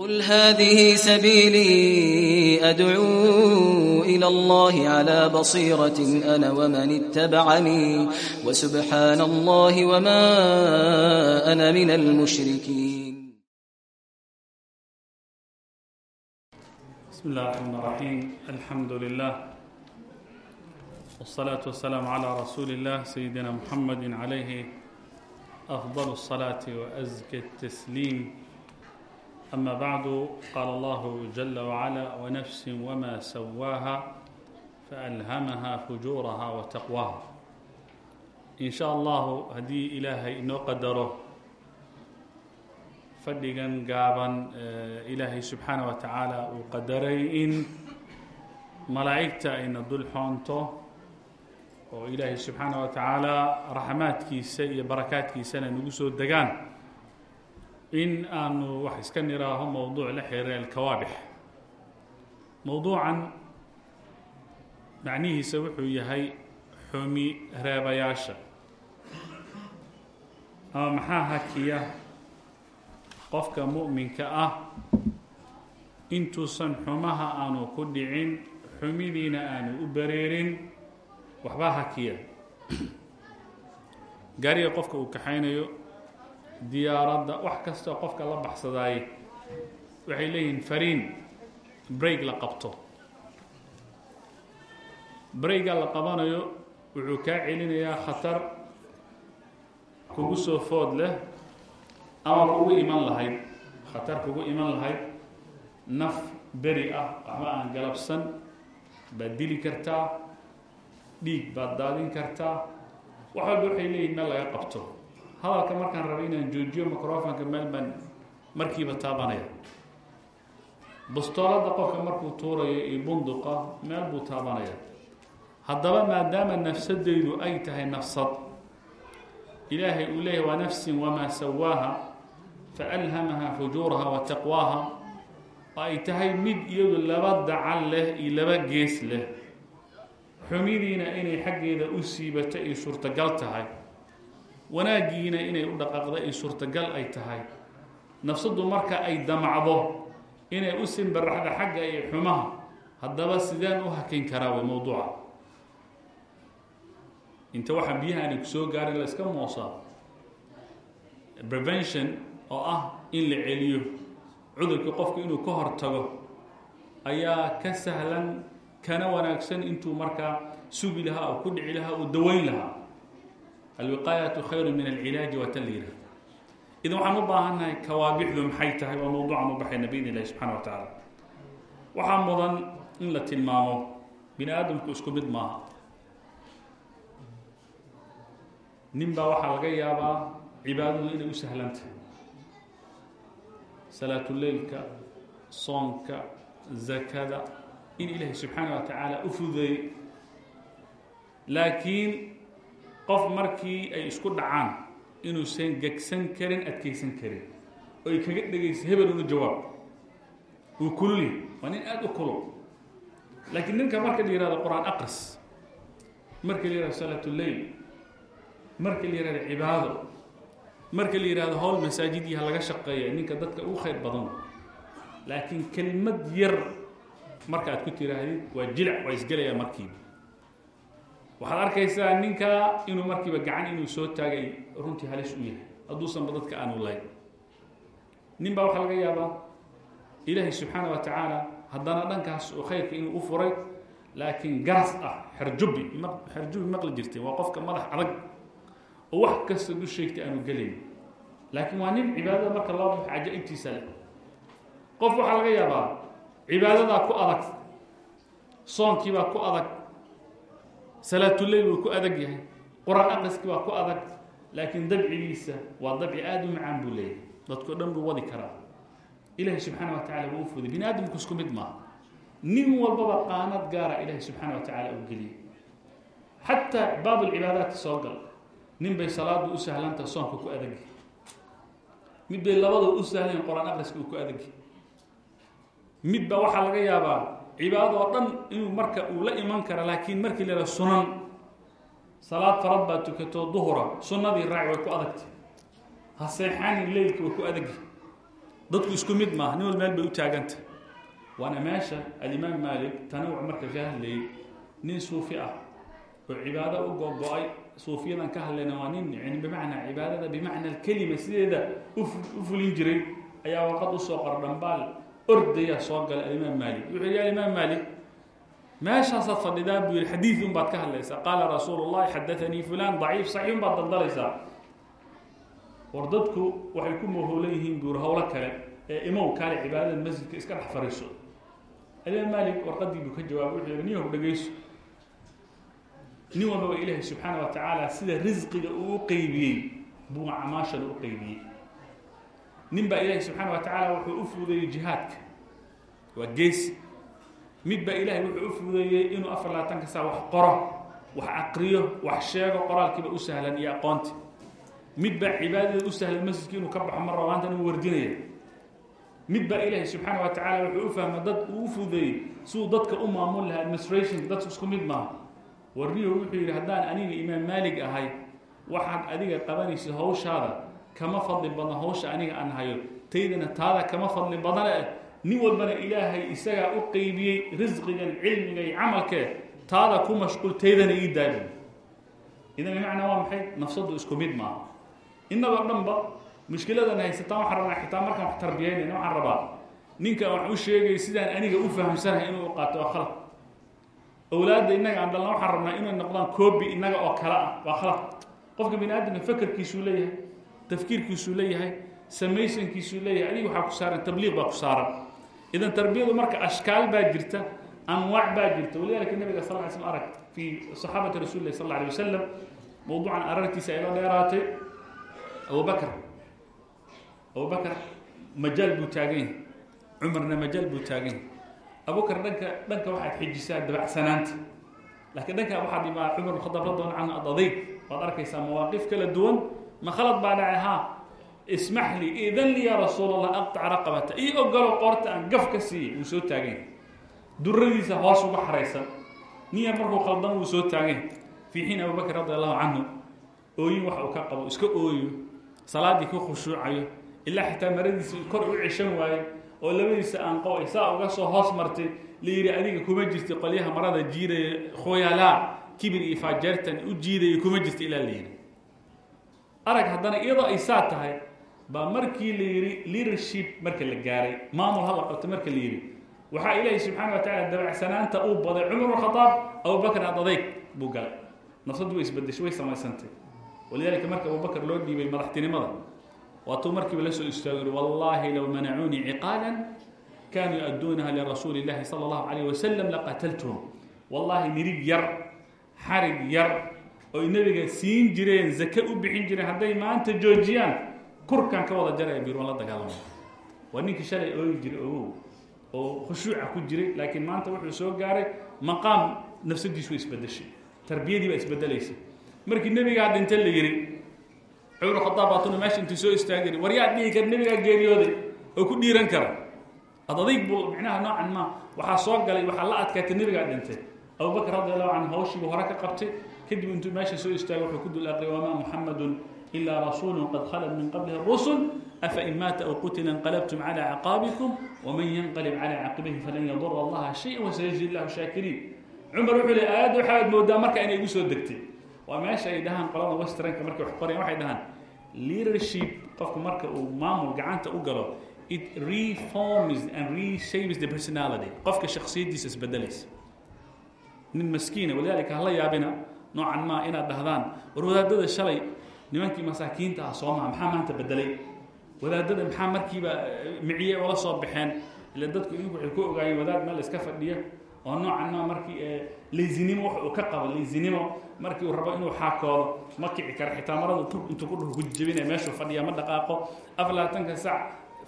قل هذه سبيلي أدعو إلى الله على بصيرة أنا ومن اتبعني وسبحان الله وما أنا من المشركين بسم الله الرحمن الرحيم الحمد لله والصلاة والسلام على رسول الله سيدنا محمد عليه أفضل الصلاة وأزكى التسليم أما بعد قال الله جل وعلا ونفس وما سواها فألهمها فجورها وتقواها إن شاء الله هدي إلهي إنو قدره fadhigan gaaban ilaahay subxaana wa tacaala uu qadaray in malaa'igta ayna dul xoonto oo ilaahay subxaana wa tacaala raxmaadkiisa iyo barakaadkiisana nagu soo degaan in aanu wax iska niraaho mowduuc la xiriira alkawaabix. Mowduucan macnihiisa wuxuu yahay xumi reebayaasha. Ama maxaa hakiya qofka mu'minka ah intuusan xumaha aanu ku dhicin xumidiina aanu u bareerin? Waxbaa hakiya. Gaariga qofka uu kaxaynayo diyaaradda wax kastoo qofka la baxsadaaye waxay leeyihiin fariin break la qabto. Brayga la qabanayo wuxuu kaa celinayaa khatar kugu soo food leh ama kugu iman lahayd. Khatar kugu iman lahayd naf beri ah waxba aan galabsan baad dili kartaa dhiig baad daadin kartaa wax walba waxay leeyihiin meel laga qabto hadalka markaan raba inaan joojiyo microfonka meel baan markiiba taabanaya. Bustooladda qofka markuu tuurayo iyo bunduqa meel buu taabanaya. Haddaba maadaama nafsadaydu ay tahay nafsad ilaahay uu leeyahy waa nafsin wamaa sawaaha faalhamaha fujuuraha wa taqwaaha. Oo ay tahay mid iyadu laba dacal leh iyo laba gees leh. Xumidiina inay xaggeeda u siibato ay suurtagal tahay wanaaggiina inay u dhaqaaqda ay suurtagal ay tahay. Nafsaddu marka ay damacdo inay u simbaraxda xagga iyo xumaha haddaba sideen u hakin karaa way mowduuca inta waxaa biyahaani ku soo gaarin la iska moosaa prevention oo ah in la celiyo cudurkii qofku inuu ka hortago ayaa ka sahlan kana wanaagsan intuu markaa sugi lahaa oo ku dhici lahaa oo daweyn lahaa alwiqaayatu khayru min alcilaaji waa tan la yihahda idan waxaan u baahannahay kawaabixdu maxay tahay waa mowduucan u baxayna biidn illahi subxana wa tacaala waxaa mudan in la tilmaamo bini aadamku isku mid maaha nin baa waxaa laga yaabaa cibaadadu inay u sahlantahay salaatuleylka soonka zakada in ilaahay subxaana wa tacaala u fududeeyey laakiin qof markii ay isku dhacaan inuusan gegsan karin adkaysan karin oo ay kaga dhegaysa hebel una jawaab uu kululi waa nin aada u kulul. Laakiin ninka marka la yihahdo qur'aan aqris marka la yihahdo salaatuleyl marka la yihahdo cibaado marka la yihahdo howl masaajidyaha laga shaqeeya ninka dadka ugu khayr badan. Laakiin kelmad yar marka aad ku tiraahdid waa jilac waa isgelayaa markiiba waxaad arkaysaa ninka inuu markiiba gacan inuu soo taagay runtii halis u yahay. Hadduusanba dadka aanu layn nin baa waxaa laga yaabaa ilaahay subxaana wa tacaala haddana dhankaas oo khayrka inuu u furay laakiin garas ah xerjubi xerjubi maqli jirteen waa qofka madax adag oo wax kasta du sheegtay aanu gelayn. Laakiin waa nin cibaadada marka loo baxo caja-ibtiisa leh. Qof waxaa laga yaabaa cibaadadaa ku adag soonkiibaa ku adag salaatuleyl wuu ku adag yahay. Qur'aan aqriskii baa ku adag laakiin dabcigiisa waa dabci aada u macaan buu leeyahay. Dadko dhan buu wadi karaa. Ilaahay subxaana wa tacala wuu fuday bini isku mid maaha. Nin walbaba qaanad gaara ilaahay subxaana wa tacaala u geliyay. Xataa baab alcibaadaadka soo gal. Nin bay salaadu u sahlantaha soonka ku adagi mid bay labada u sahlan qor-aan aqriska uu ku adagi mid ba waxaa laga yaabaa cibaado oo dhan inuu marka uu la iman kara laakiin markii la sunan salaad farad baa tukato duhura sunnadii raaci way ku adagtay. Ha seexaani leylka way ku adagi. Dadku isku mid maaha nin wal meel bay u taaganta. Waana meesha alimaam maalik tanawuc marka ka nin suufi ah oo cibaado u go-go-ay suufiyadan ka hadlayna waa nin yani bimacnaa cibaadada bimacna alkelima sideeda u fulin jiray ayaa warqad u soo qora dhambaal ordaya soo galay alimaam maalik. Wuxuu yihi alimaam maalik meeshaasaad fadhidaa buu yihi xadiid un baad ka hadlaysaa. Qaala rasuulu llahi xadaanii fulan daciif saxiix un baad daldalaysaa. War dadku waxay ku mahoolan yihiin buur howlo kale ee imow kaale cibaadada masjidka iska dhex fariiso alimaam maalik warqadii buu ka jawaabay wuxuu yihi niyahow dhegeyso nin walbaba ilaahay subxaana wa tacaala sida risqiga uu u qeybiyey buu camaashana u qeybiyey nin baa ilaahay subxaana wa tacaala wuxuu u fuudeeyey jihaadka. Waa geesi mid baa ilaahay wuxuu u fuudeeyey inuu afar labaatanka saa wax qoro wax aqriyo wax sheego qoraalkiiba u sahlan iyo aqoonti. Mid baa cibaadada u sahlan masjidka inuu ka baxo mar rabaanta inuu wardinaya. Mid baa ilaahay subxaana wa tacaala wuxuu u fahma dad uu u fuudeeyey siduu dadka u maamul lahaa administration dadku isku mid maaha. Warniyo wuxuu yidhi haddaan aniga imaam maalig ahay waxaad adiga qabanaysa hawshaada kama fadli badno hawsha aniga aan hayo taydana taada kama fadli badana eh nin walbana ilaahay isagaa u qeybiyey risqigan cilmiga iyo camalkee taada ku mashquul taydana ii daabi idan bimacnaa waa maxay? Nafsadu isku mid maaha. Innagoo dhanba mushkiladan haysataan waxaan rabnaa xitaa markaan wax tarbiyaynayna waxaan rabaa ninka wax u sheegay sidaan aniga u fahamsanahay inuu u qaato waa khalad. Awlaadda innaga aan dhalna waxaan rabnaa inay noqdaan coobi innaga oo kale ah waa khalad. Qofka bini aadamka fakerkiisuu leeyahay tafkiirkiisuu leeyahay samaysankiisuu leeyahay adiga waxaa ku saaran tabliiq baa ku saaran idan tarbiyadu marka ashkaal baa jirta anwaac baa jirta. Walidalika nabiga sal slm arag fii saxaabati rasuli sal alay wasalam mawduucan arartiisa ayla dheeraatay abubakr abubakr majaal buu taagan yahay. Cumarna majaal buu taagan yahay. Abubakr dhanka dhanka waxaad xijisaa dabacsanaanta laakiin dhanka waxaad imaa cumar khadaab radwan canhu ad adayg waad arkaysaa mawaaqif kala duwan ma khalad baa dhacay haa ismax li idan li yaa rasuul allah aqtac raqabata ii ogolo qoorta aan gaf ka siiyey wuu soo yahay duradiisa hoos uga xaraysan. Niya markuu khaldan wuu soo yahay fii xiin abubakr radi allahu canhu ooyin wax uu ka qabo iska ooyo salaaddii ku khushuucayo ilaa xitaa maradiisa kor u ceshan waayo oo labadiisa aan qoay saa uga soo hoos martay la adiga kuma jirta qolyaha marada jiidaya khoyalaa kibir iyo faajeertan u jiidaya kuma jirta ilaa la arag haddana iyadoo ay saa tahay baa markii la yidhi leadership marka la gaaray. Maamul hala qabto marka la yidhi. Waxaa ilaahay subxaana wa tacaala dabacsanaanta uu baday cumar bnkhadaab abubakr aad adayg buu galay. Nafsaddu way isbadeshay way samaysantay. Walidaalika marka abubakr loo dhiibay madaxtinimada waatuu markiiba la soo istaagin wallaahi low manacuunii ciqaalan kaanuu yuadduunaha lirasuuli illaahi sala allahu calayh wasalam laqataltuhum wallaahi nirib yar xarig yar oy nebiga siin jireen zake u bixin jireen hadday maanta joojiyaan kurkan ka wada jaraya bir waan la dagaalama waa ninkii shalay oogi jiray ogow oo khushuuca ku jiray laakiin maanta wuxuu soo gaaray maqaam nafsadiisu isbedeshay tarbiyadii baa isbedelaysa markii nebigaa dhinta la yihi cumar khadaab baatuna meesha intuu soo istaagay war yaa dhihi kara nebigaa geeriyooday oo ku dhiiran kara. Ad buu micnaha noocan ma waxaa soo galay waxaa la adkaatay nebigaa dhintay. Abubakr radi allahu canhu hawshiibuu hore ka qabtay kadib intuu meesha soo istaagay wuxuu ku dul aqriyay wamaa muxamadun ilaa rasuulu qad khalat min qablihi rusul afa in maata aw qutila inqalabtum cala caqaabikum waman yanqalib cala caqibihi falan yadura allaha shaya wasayajzi llahu shaakiriin. Cumar wuxuu li aayadda waxaad moodaa marka inay igu soo degtay. Waa meesha ay dhahaan qolada westranka markay wax qorayan waxay dhahaan leadership qofku marka uu maamul gacanta u galo it reforms and reshapes the personality. Qofka shaksiyaddiisa isbedelaysa nin maskiina walidaalika hala yaabina noocan maa inaad dhahdaan. War wadaadada shalay nimankii masaakiinta ah soo maha maxaa maanta bedelay wadaadada maxaa markiiba miciye ula soo baxeen? Ila dadku idinku waxay ku ogaayeen wadaad meel iska fadhiya? Oo noocan maa markii laysinimo wax uu ka qabo laysinimo markii uu rabo inuu xaakoodo ma kici kara. Xitaa maradu intuu ku dhuhu ku jebinaya meeshuu fadhiya ma dhaqaaqo. Afar labaatanka sac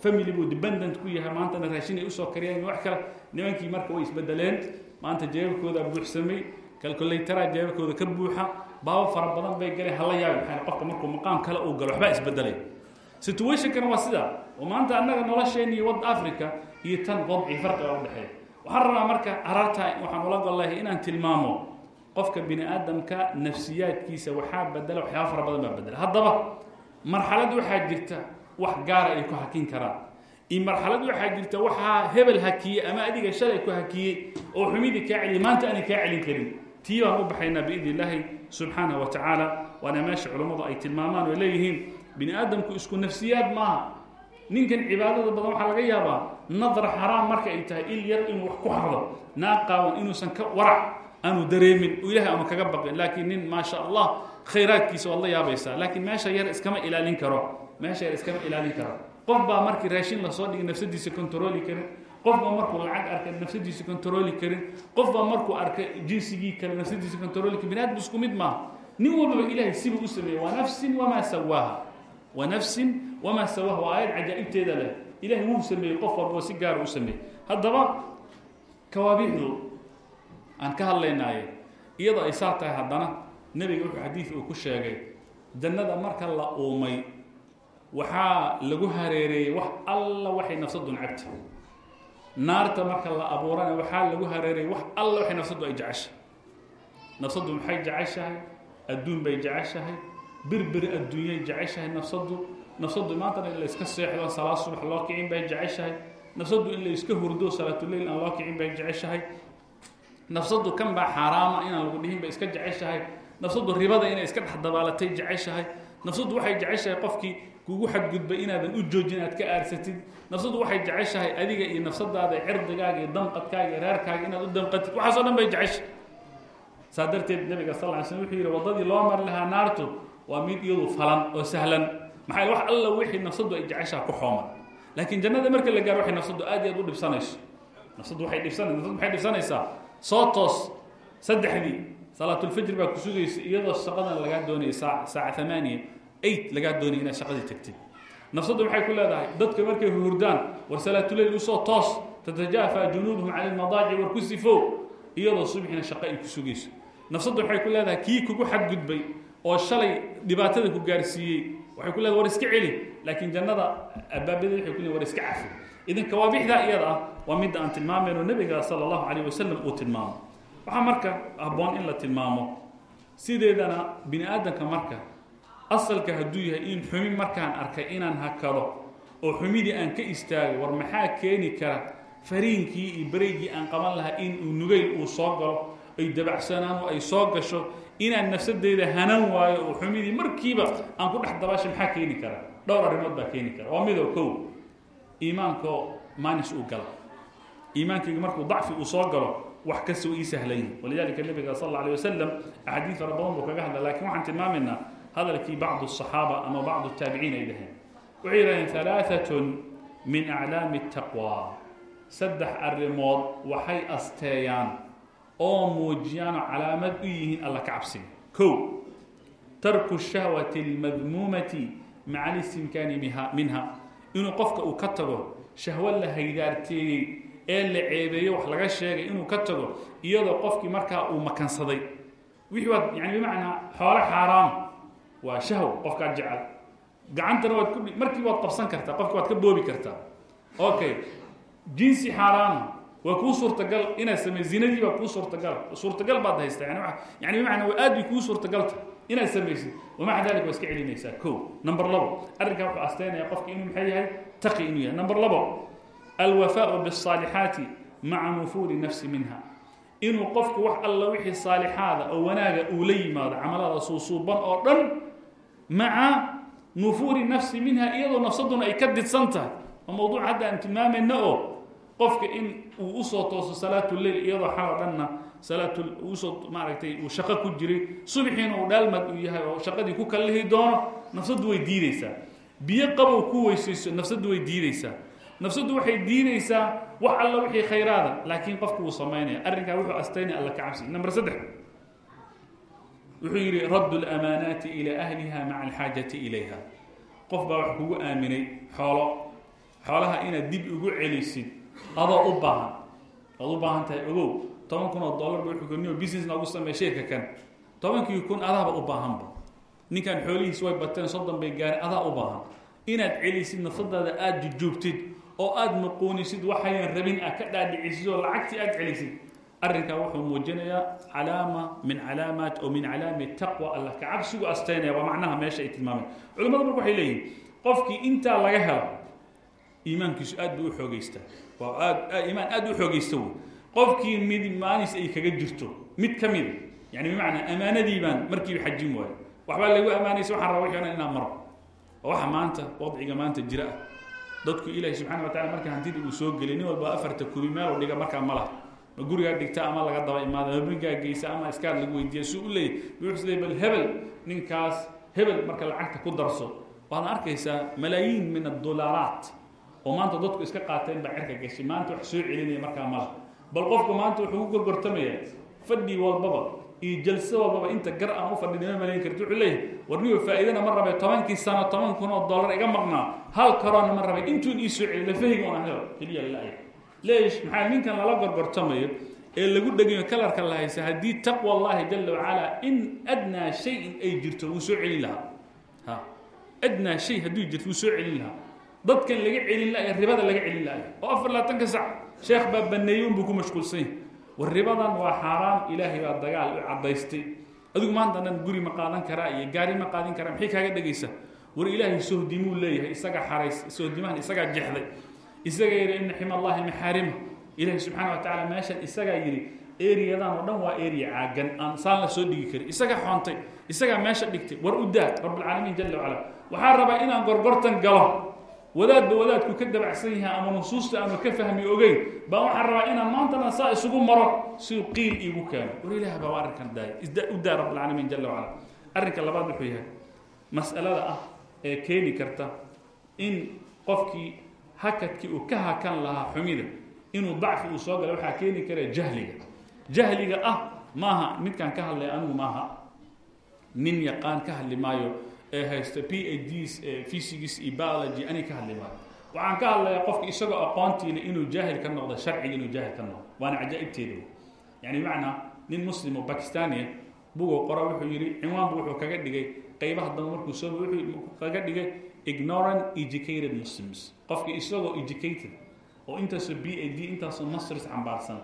family buu dependent ku yahay maantana raashin ay u soo kariyaan wax kale. Nimankii marka way isbedeleen maanta jeebabkooda buuxsamay calculatara jeebabkooda ka buuxa baabo fara badan bay galeen hala yaabi maxaa qofka markuu maqaam kale uu galo waxbaa isbedelay. Situationkana waa sidaa oo maanta annaga nolosheen iyo wadda africa iyo tan wadci farqiga u dhexeeya. Waxaan rabaa marka ararta waxaan ula gollahay inaan tilmaamo qofka bini aadamka nafsiyaadkiisa waxaa bedela waxyaaba fara badan baa bedela. Haddaba marxalad waxaa jirta wax gaara ay ku hakin karaan. Iyo marxalad waxaa jirta waxaa hebel hakiyey ama adiga shalay ku hakiyey oo xumidii kaa celiyay maanta aanay kaa celin karin tii baan u baxaynaa biidn illaahi subxaanaه wa tacaala waana meesha culammadu ay tilmaamaan oo leeyihiin bini aadamku isku nafsiyaad maaha. Ninkan cibaadada badan waxaa laga yaabaa nadar xaraam marka ay tahay il yar inuu wax ku hado naa qaawan inuusan ka warac aanu dareemin oo ilahay aanu kaga baqin. Laakiin nin maa sha allah khayraadkiisa waad la yaabaysaa. Laakiin meesha yar iskama ilaalin karo meesha yar iskama ilaalin karo. Qof markii raashin la soo dhigay nafsadiisa controli karin qof baa markuu lacag arkay nafsadiisa controli karin. Qof baa markuu arkay jinsigii kale nafsadiisa controli karin. Bini aadam isku mid maaha. Nin walbaba ilahay sibuu u sameeyey. Waa nafsin wamaa sawaaha. Wa nafsin wamaa sawaaha. Waa aayad cajaa'ibteeda leh. Ilahay wuu sameeyey qof walbaba si gaara u sameeyey. Haddaba kawaabiixdu aan ka hadlaynaaye iyadoo ay saa tahay haddana nebiga wuxuu xadiid uu ku sheegay jannada marka la uumay waxaa lagu hareereeyey wax alla waxay nafsadun cabta naarta marka la abuurana waxaa lagu hareereeyey wax alla waxay nafsaddu ay jeceshahay. Nafsaddu maxay jeceshahay? Adduun bay jeceshahay. Berberi adduunyay jeceshahay nafsaddu. Nafsaddu maantana in la seexdo salaad subax loo kicin bay jeceshahay. Nafsaddu in la hurdo salaatuleyl aan loo kicin bay jeceshahay. Nafsaddu kan baa xaaraama inaan lagu dhihin bay iska jeceshahay. Nafsaddu ribada inay iska dhex dabaalatay jeceshahay. Nafsaddu waxay jeceshahay qofkii kugu xadgudbay inaadan u joojin aad ka aarsatid nafsaddu waxay jeceshahay adiga iyo nafsadaada cirdigaaga iyo damqadkaaga iyo reerkaaga inaad u damqatid. Waxaasoo dhan bay jeceshahay. Saa darteed nabiga sal ly slm wuxuu yidhi waddadii loo mari lahaa naartu waa mid iyadu falan oo sahlan. Maxaa wax alla wixii nafsaddu ay jeceshaha ku xooman. Laakiin jannada marka la gaaro waxay nafsaddu aad iyo aad u dhibsanayso nafsaddu waxay dhibsana nafsaddu maxay dhibsanaysaa? Soo toos saddexdii salaatulfajr baa ku sugaysa iyadoo shaqadan lagaa doonaya saa saaca amaaniya eight lagaa doonaya inaad shaqadii tagtid nafsaddu maxay ku leedahay dadka markay hurdaan war salaatuleyl u soo toos tatajaafa junuubuhum cala lmadaajic war ku sifo iyadoo subxina shaqo ay ku sugayso. Nafsaddu waxay ku leedahay kii kugu xadgudbay oo shalay dhibaatada ku gaarsiiyey waxay ku leedahay war iska celi laakiin jannada abaabadeed waxay ku leedahay war iska cafi. Idan kawaabixdaa iyada ah waa midda aan tilmaamayno nebiga sala allahu calayh wasalam uu tilmaamo. Waxaa marka habboon in la tilmaamo sideedana bini aadamka marka asalka hadduu yahay in xumi markaan arkay inaan hakado oo xumidii aan ka istaagay war maxaa keeni kara fariinkii iyo bareygii aan qaban lahaa in uu nugayl uu soo galo ay dabacsanaano ay soo gasho inaan nafsadeyda hanan waayo oo xumidii markiiba aan ku dhex dabaasha maxaa keeni kara? Dhowr arrimood baa keeni kara. Waa midoo kow iimaanko maanis uu gala iimaankayga markuu dacfi uu soo galo wax kasta uu ii sahlan yahay walidalika nabiga sal alla alay wasalam axaadiid fara badan buu kaga hadla laakiin waxaan tilmaamaynaa hadalkii bacdu الصaxaaba ama bacdu الtaabiciin ay dhaheen waxay yidhahdeen ثalaaثaة min aclaami الtaqwى saddex arrimood waxay asteeyaan oo muujiyaanoo calaamad u yihiin alla ka cabsiga kow tarku الshahwaةi اlmadmuumati maca اlistimkaani minha inuu qofka uu ka tago shahwo la haydaarteeyey ee la ceebeeyo wax laga sheegay inuu ka tago iyadoo qofkii markaa uu makansaday wixii waad yani bimacnaa xoolo xaaraam waa shahw qofkaad jecel gacantana waad ku markii waad qabsan kartaa qofki waad ka boobi kartaa okay jinsi xaaraama waa kuu suurtagal inaad samey zinadii baa kuu suurtagal suurtagal baad haystaa yani yani bimacnaa waa aad bay kuu suurtagalta inaad samaysid wamaca dalik waa iska celinaysaa ko number labo arrinkaa wuxuu asteynaya qofka inuu maxay yahay taqi inuu yahay number labo alwafaau biالصaalixaati maca nufuuri nafsi minha inuu qofku wax alla wixii saalixaada oo wanaaga uu la yimaado camalada suusuuban oo dhan maca nufuuri nafsi minha iyadoo nafsaduna ay ka didsan tahay. Oo mawduuc hadda aan tilmaamayna oo qofka in uu u soo tooso salaatu leil iyadoo xaloo dhanna salaatu u soo maaragtay uu shaqo ku jiray subaxiina uu dhaalmad uu yahay oo shaqadii ku kallihi doono nafsaddu way diideysaa biyo qabow ku weysayso nafsaddu way diideysaa nafsaddu waxay diideysaa wax alla wixii khayraada laakiin qofku wuu samaynaya arrinkaa wuxuu astaynaya alla ka cabsi. Saddex wuxuu yidhi raddu lamaanaati ilaa ahliha maca alxaajati ilayha. Qof baa wax kugu aaminay xoolo xoolaha inaad dib ugu celisid adoo u baahan oad u baahan tahay ogow toban kun oo dollar ba wuxuu korniyo business noogu sameey sheerka kan tobankii kun adaaba u baahanba ninkan xoolihiis way bateen soddon bay gaareen adaa u baahan. Inaad celisid nafsadaada aada jujuubtid oo aada muquunisid waxayan rabin aad ka dhaadhicisid oo lacagtii aada celisid arrinkaa wuxuu muujinayaa calaama min calaamaat oo min calaami taqwa allah ka cabsigu asteynaya waa macnaha meesha ay tilmaameen. Culimmadu marka waxay leeyihiin qofkii intaa laga helo iimaankiisu aad buu u xoogeystaa. Waa aad iimaan aad u xoogeysta wey qofkii mid maanis ay kaga jirto mid ka mida yani bimacnaa amaanadii baan markiiba xajin waayo. Waxbaa lagu ammaanaysa waxaan rabaa wixii o dhan inaan maro. Oo waxa maanta wadciga maanta jira ah. Dadku ilaahi subxana wa tacala marka hantida uu soo geliyay nin walba afarta kuri meel u dhiga markaa ma laha ma gurigaa dhigta ama laga daba imaada ma bangaa geysa ama iskaar lagu weydiiya suu u leeyay wuxuu leeyay bal hebel ninkaas hebel marka lacagta ku darso. Waxaad arkaysaa malaayiin min adolaaraat oo maanta dadku iska qaateen baa cirka gashay maanta wax soo celinaya markaa ma laha. Bal qofku maanta wuxuu ku gorgortamayaa fadhi walbaba iyo jalso walbaba inta gar aan u fadhin ima malayn karti. Wuxuu leeyahay war nigo faa'iidana ma rabay tobankii sano toban kun oo dollar iga maqnaa. Hal karoona ma rabay intuun ii soo celi lafahiga un ahel keliya la-ay leesh maxaa ninkan lala gorgortamayo ee lagu dhegayo kalarka la haysa haddii taqwa allahi jala wacalaa in adnaa shayin ay jirto wuu soo celin lahaa. Ha. Adnaa shay hadduu jirto wuu soo celin lahaa. Dadkan laga celin laha ee ribada laga celin lahay oo afar labaatanka sac sheekh baa baneeyey unbuu ku mashquulsan yahy war ribadan waa xaaraam ilaahay baa dagaal u caddaystay. Adigu maanta guri ma qaadan karaa iyo gaari ma qaadin karaa maxay kaaga dhegaysa war ilaahay sohdimuu leeyahay isagaa xarays sohdimahan isagaa jexday isagaa yidhi ina xima allahi maxaarima ilaahay subxaana wa tacaala meeshan isagaa yidhi eriyadan oo dhan waa eriya caagan aan saan la soo dhigi karin isagaa xoontay isagaa meesha dhigtay war u daa rabbilcaalamiin jala wacala waxaa rabaa inaan gorgortan galo. Wadaadba wadaadku ka dabacsan yahay ama nusuusta aanu ka fahmi ogeyn baa waxaan rabaa inaan maantana saa isugu maro siuu qiil iigu keeno. War ilaah baa arrinkan daaya u daa rabbilcaalamiin jala wacala arrinka labaad wuxuu yahay mas'alada ah ee keeni karta in qofkii hakadkii uu ka hakan lahaa xumida inuu dacfi uu soo gala waxaa keeni kara jahliga. Jahliga ah maaha midkaan ka hadlay anigu maaha. Nin yaqaan ka hadli maayo ee haysta p ds physics iyo biology ani ka hadli maayo. Waxaan ka hadlayaa qofka isagoo aqoontiile inuu jaahil ka noqdo sharciga inuu jaahil ka noqdo. Waana cajaa'ibteeda yani bimacnaa nin muslim oo bakistania bugoo qora wuxuu yidhi cinwaanbu wuxuu kaga dhigay qaybaha dambe markuu soo kaga dhigay ignorant educated muslims. Qofka isagoo educated oo intaasoo b a d intaasoo masters cambaarsan.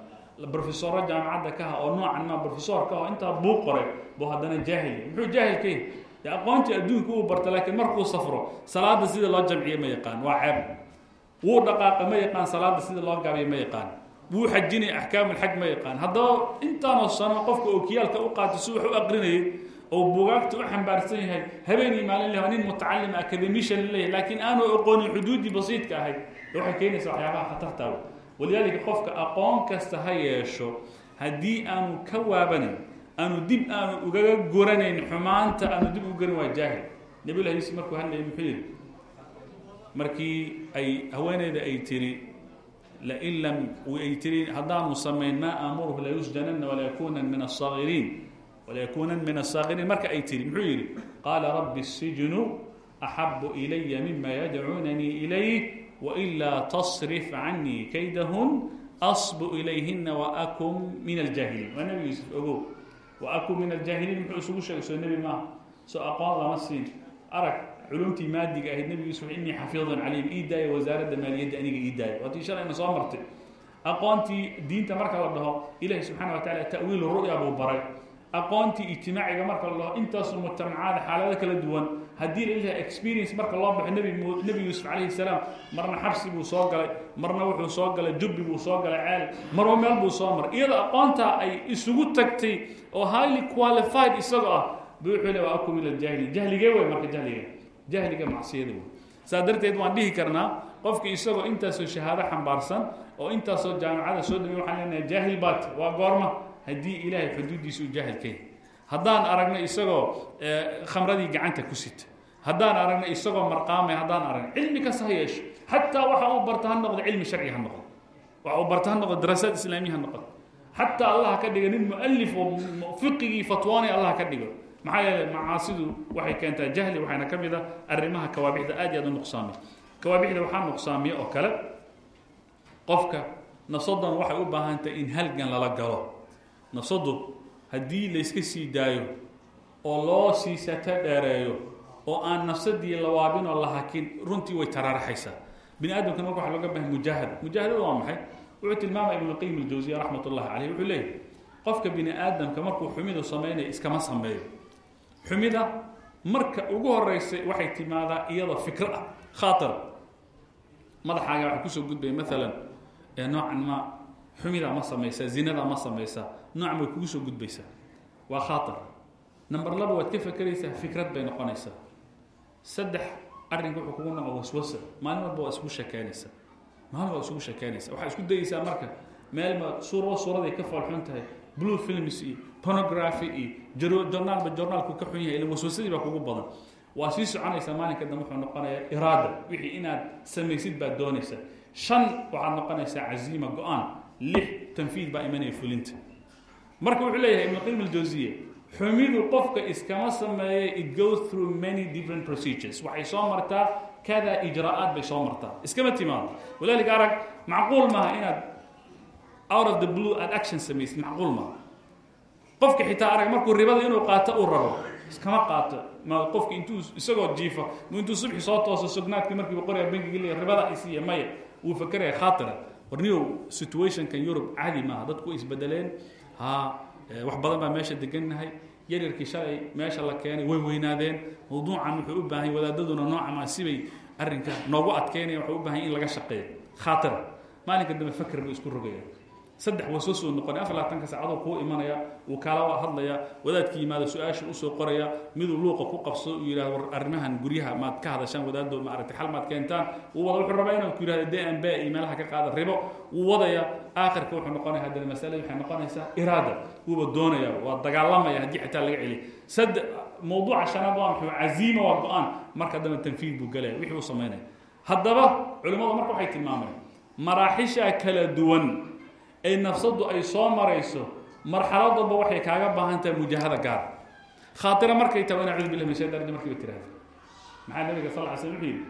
Brofesoro jaamacadda ka ha oo noocan maa brofesor ka ho intaa buu qoray buu haddana jaahil muxuu jaahil ka yahy de aqoontii adduunka uu barta laakiin markuu safro salaada sida loo jamciye ma yaqaan. Waa ceeb. Wuu dhaqaaqa ma yaqaan salaada sida loo gaabiye ma yaqaan. Wuu xajinaya axkaamulxaj ma yaqaan. Haddaba intaanoo sano qofka okiyaalka u qaatay si wax u aqrinayay oo bugaagta u xambaarsan yahay habeenii maalin leh nin mutacalim academician leeyahay laakiin aanu aqoonin xuduuddii basiidka ahayd waxay keenaysaa waxyaabaha khatartaa walidaalika qofka aqoon kasta ha yeesho haddii aanu ka waabanayn aanu dib aanu ugaga goranayn xumaanta aanu dib u garan waa jaahil. Nabilah yuusuf markuu hadlayay muxuu yidhi markii ay haweeneyda ay tiri lain lam ay tiri haddaanu samayn maa amuruhu layusjananna walayakunan min asaagiriin walayakunan min asaagiriin marka ay tiri muxuu yidhi qaala rabbi الsijnu axabu ilaya mima yadcuunanii ilayh wailaa tasrif canii kaydahun asbu ilayhina waakun min aljaahiliin waa nebi yuusuf ogow waakun min aljaahiliin muxuu isugu sheegay soo nebi maaha soo aqoon lama siin arag culumtii maadiga ahayd nebi yuusuf inii xafiidun calayhim ii daaya wasaaradda aniga ii daaya waatii shalayna soo martay diinta marka la dhaho ilaahi subxana wa tacala ta'wiil ru'ya buu baray aqoontii ijtimaaciga marka la dhaho intaasoo mujtamacaada xaalado kala duwan haddii lailaha experience marka loo baxo nebi yuusuf calayhi salaam marna xabsi buu soo galay marna wuxuu soo galay jubbi buu soo galay ceel marba meel buu soo maray iyadoo aqoontaa ay isugu tagtay oo highly qualified isagoo ah bu wuxuu le waa aku min aljaahiliin jahligee marka jahliga jahliga macsiyada wey saa darteed waan dhihi karnaa qofka isagoo intaasoo shahaado xambaarsan oo intaasoo jaamacada soo dhawey waxaan leenahay jaahil baat waa goorma haddii ilaahay xuduuddiisa uu jaahil ka yahay haddaan aragno isagoo khamradii gacanta ku sita haddaan aragno isagoo marqaamay haddaan aragno cilmi kasta ha yeesho xataa waxa uu barta ha noqdo cilmi sharci ha noqdo. Waxa uu barta ha noqdo daraasaad islaamiya ha noqdo. Xataa allah ka dhiga nin mualif oo fiqigii fatwoonay allah ka dhigo. Maxaa yeeley macaasidu waxay keentaa jahli waxayna ka mid a arrimaha kawaabixda aad iyo aad u nuqsaamiya kawaabixda waxaa nuqsaamiya oo kale qofka nafsadan waxay u baahan tahay in halgan lala galo nafsadu haddii layska sii daayo oo loo sii sato dheereeyo oo aan nafsadii la waabin oo la hakin runtii way taraaraxaysaa. Bini aadamkan marka waxa looga bahay mujaahada mujaahadada waa maxay? Wuxuu tilmaamaya ibnuqayim aljawsiya raxmat ullahi caleyh wuxuu leeyahy qofka bini aadamka markuu xumidu samaynayo iskama sameeyo. Xumida marka ugu horeysay waxay timaadaa iyadoo fikro ah khaaira madaxaaga waxa ku soo gudbaya maalan noocan ma xumida ma samaysaa zinada ma samaysaa noocan bay kugu soo gudbaysaa waa khaatir number laba waad ka fekeraysaa fikrad bay noqonaysaa saddex arrinka wuxuu kugu noqo waswasa maalin walba waa isku shekeynaysaa maalin waa isugu shekeynaysa waxaa isku dayeysaa marka meelma suuraba suuraday ka foolxun tahay. Blue films iyo pornography iyo jaro journaalba journaalku ka xun yahay ila waswasadii baa kugu badan. Waa sii soconaysaa maalinka dambe wuxuu noqonayaa iraada. Wixii inaad samaysid baad doonaysaa shan waxaad noqonaysaa caziima go'aan lix tanfiid baa imanaya fulinta. Marka wuxuu leeyahay ibn qayim aljawsiya xumidu qofka iskama sameeya it goes through many different procedures. Waxay soo martaa kada ijraa'aad bay soo martaa. Iskama timaado. Walaalika arag macquul maaha inaad out of the blue aad action samaysid macquul maaha. Qofka xitaa arag markuu ribada inuu qaato uu rabo. Iskama qaato. Ma qofka intuu isagoo jiifa intuu subxi soo tooso sugnaadkii markiiba qoraya bankiga leeya ribada isiiya maya wuu fakeraya khaatira warniyow situationkan yurub caadi maaha? Dadku isbedeleen. Ha wax badan baa meesha degannahay. Yaryarkii shalay meesha la keenay way weynaadeen. Mawduucan wuxuu u baahan wadaadaduna noocamaa sibay arrinka noogu adkeynaya waxuu u baahan in laga shaqeeyo. Khaatira. Maalinka dambe faker buu isku rogaya. Saddex waswasuu noqonay. Afar labaatanka saacadoo kuu imanaya uu kaala hadlaya wadaadkii yimaada su'aasha u soo qoraya miduu luuqa ku qabso uu yidhahdo war arrimahan guryaha maad ka hadashaan wadaado maaragtay xal maad keentaan. Wuu wada wuxuu rabaa inuu ku yidhahdo d m b iyo meelaha ka qaada ribo. Wuu wadaya aakhirka wuxuu noqonaya haddana masalada waxay noqonaysaa iraada. Wuuba doonaya waa dagaalamaya haddii xitaa laga celiy saddex mawduuca shanaad waa muxuu caziima waa go'aan. Marka dambe tanfiid buu galaya wixii uu samaynaya haddaba culimmadu marka waxay tilmaameen maraaxisha kala duwan ay nafsadu ay soo marayso marxalad walba waxay kaaga baahan tahay mujaahada gaar. Khaatira markay tahay in acuudu billahi min shaytan rajim markiiba maxaa nabiga sal wuxuu yidhi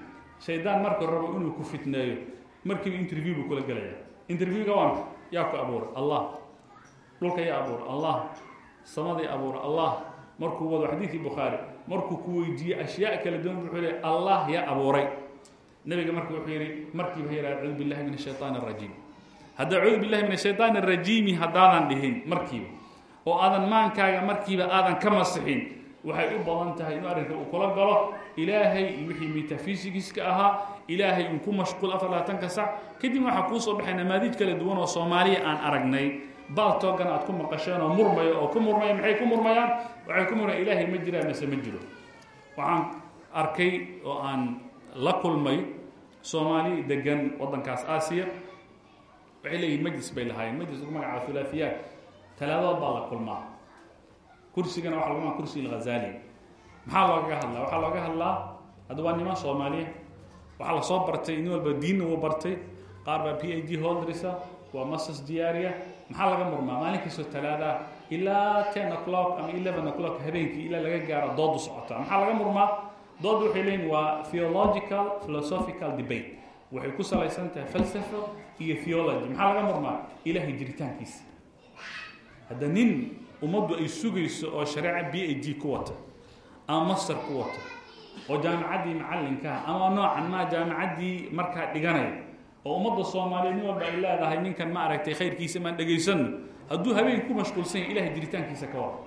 shaydaan marka rabo inuu ku fitneeyo markiiba interview buu kula gelaya interviewga waanka yaa ku abuuray allah. Dhulka yaa abuuray allah. Samaday abuuray allah. Markuu wado xadiidkii bukhaari markuu ku weydiiyey ashyaa kala duwan wuxuu leey allah yaa abuuray. Nabiga marka wuxuu yidhi markiiba yidhaha acuudu billahi min ashaytaan arajiim hadda acuudu billahi min ashaytaan arajiimi haddaadan dhihin markiiba. Oo aadan maankaaga markiiba aadan ka masixin waxay u badan tahay inuu arrinka uu kula galo. Ilaahay wixii metafisigiska ahaa ilaahay uu ku mashquul afar labaatanka sac kadib waxaa kuu soo baxay namaadiij kala duwan oo soomaaliya aan aragnay. Baltoogan aad ku maqasheen oo murmaya oo ku murmaya maxay ku murmayaan? Waxay ku murmayaan ilaahay ma jiraa mase ma jiro. Waxaan arkay oo aan la kulmay soomaali degan waddankaas aasiya waxay leeyihiin majlis bay lahaayeen majlis ugu magacaaba hulaafiyaat talaadood baa la kulmaa. Kursigana waxa lagu maa kursi alghazali maxaa loogaga hadlaa? Waxaa looga hadlaa hadda waa niman soomaaliya waxaa la soo bartay nin walba diinna wuu bartay. Qaar baa p a d holdersa waa masas diyaariya. Maxaa laga murmaa? Maalin kastoo talaadaa ilaa ten o'clock ama eleven o'clock habeenkii ilaa laga gaaro doodu socotaa. Maxaa laga murmaa? Doodda waxay leeyihiin waa theological philosophical debate waxay ku salaysan tahay falsafo iyo theology. Maxaa laga murmaa ilaahay jiritaankiisa. Hadda nin ummaddu ay sugayso oo shareeca b a g ku wata ama master ku wata oo jaamicaddii macallinkaha ama noocan maa jaamicaddii markaa dhiganaya oo ummadda soomaaliyeed nin walba ay leedahay ninkan ma aragtay khayrkiisa maan dhegaysanno hadduu habeen ku mashquulsan yahay ilahay jiritaankiisa ka wada.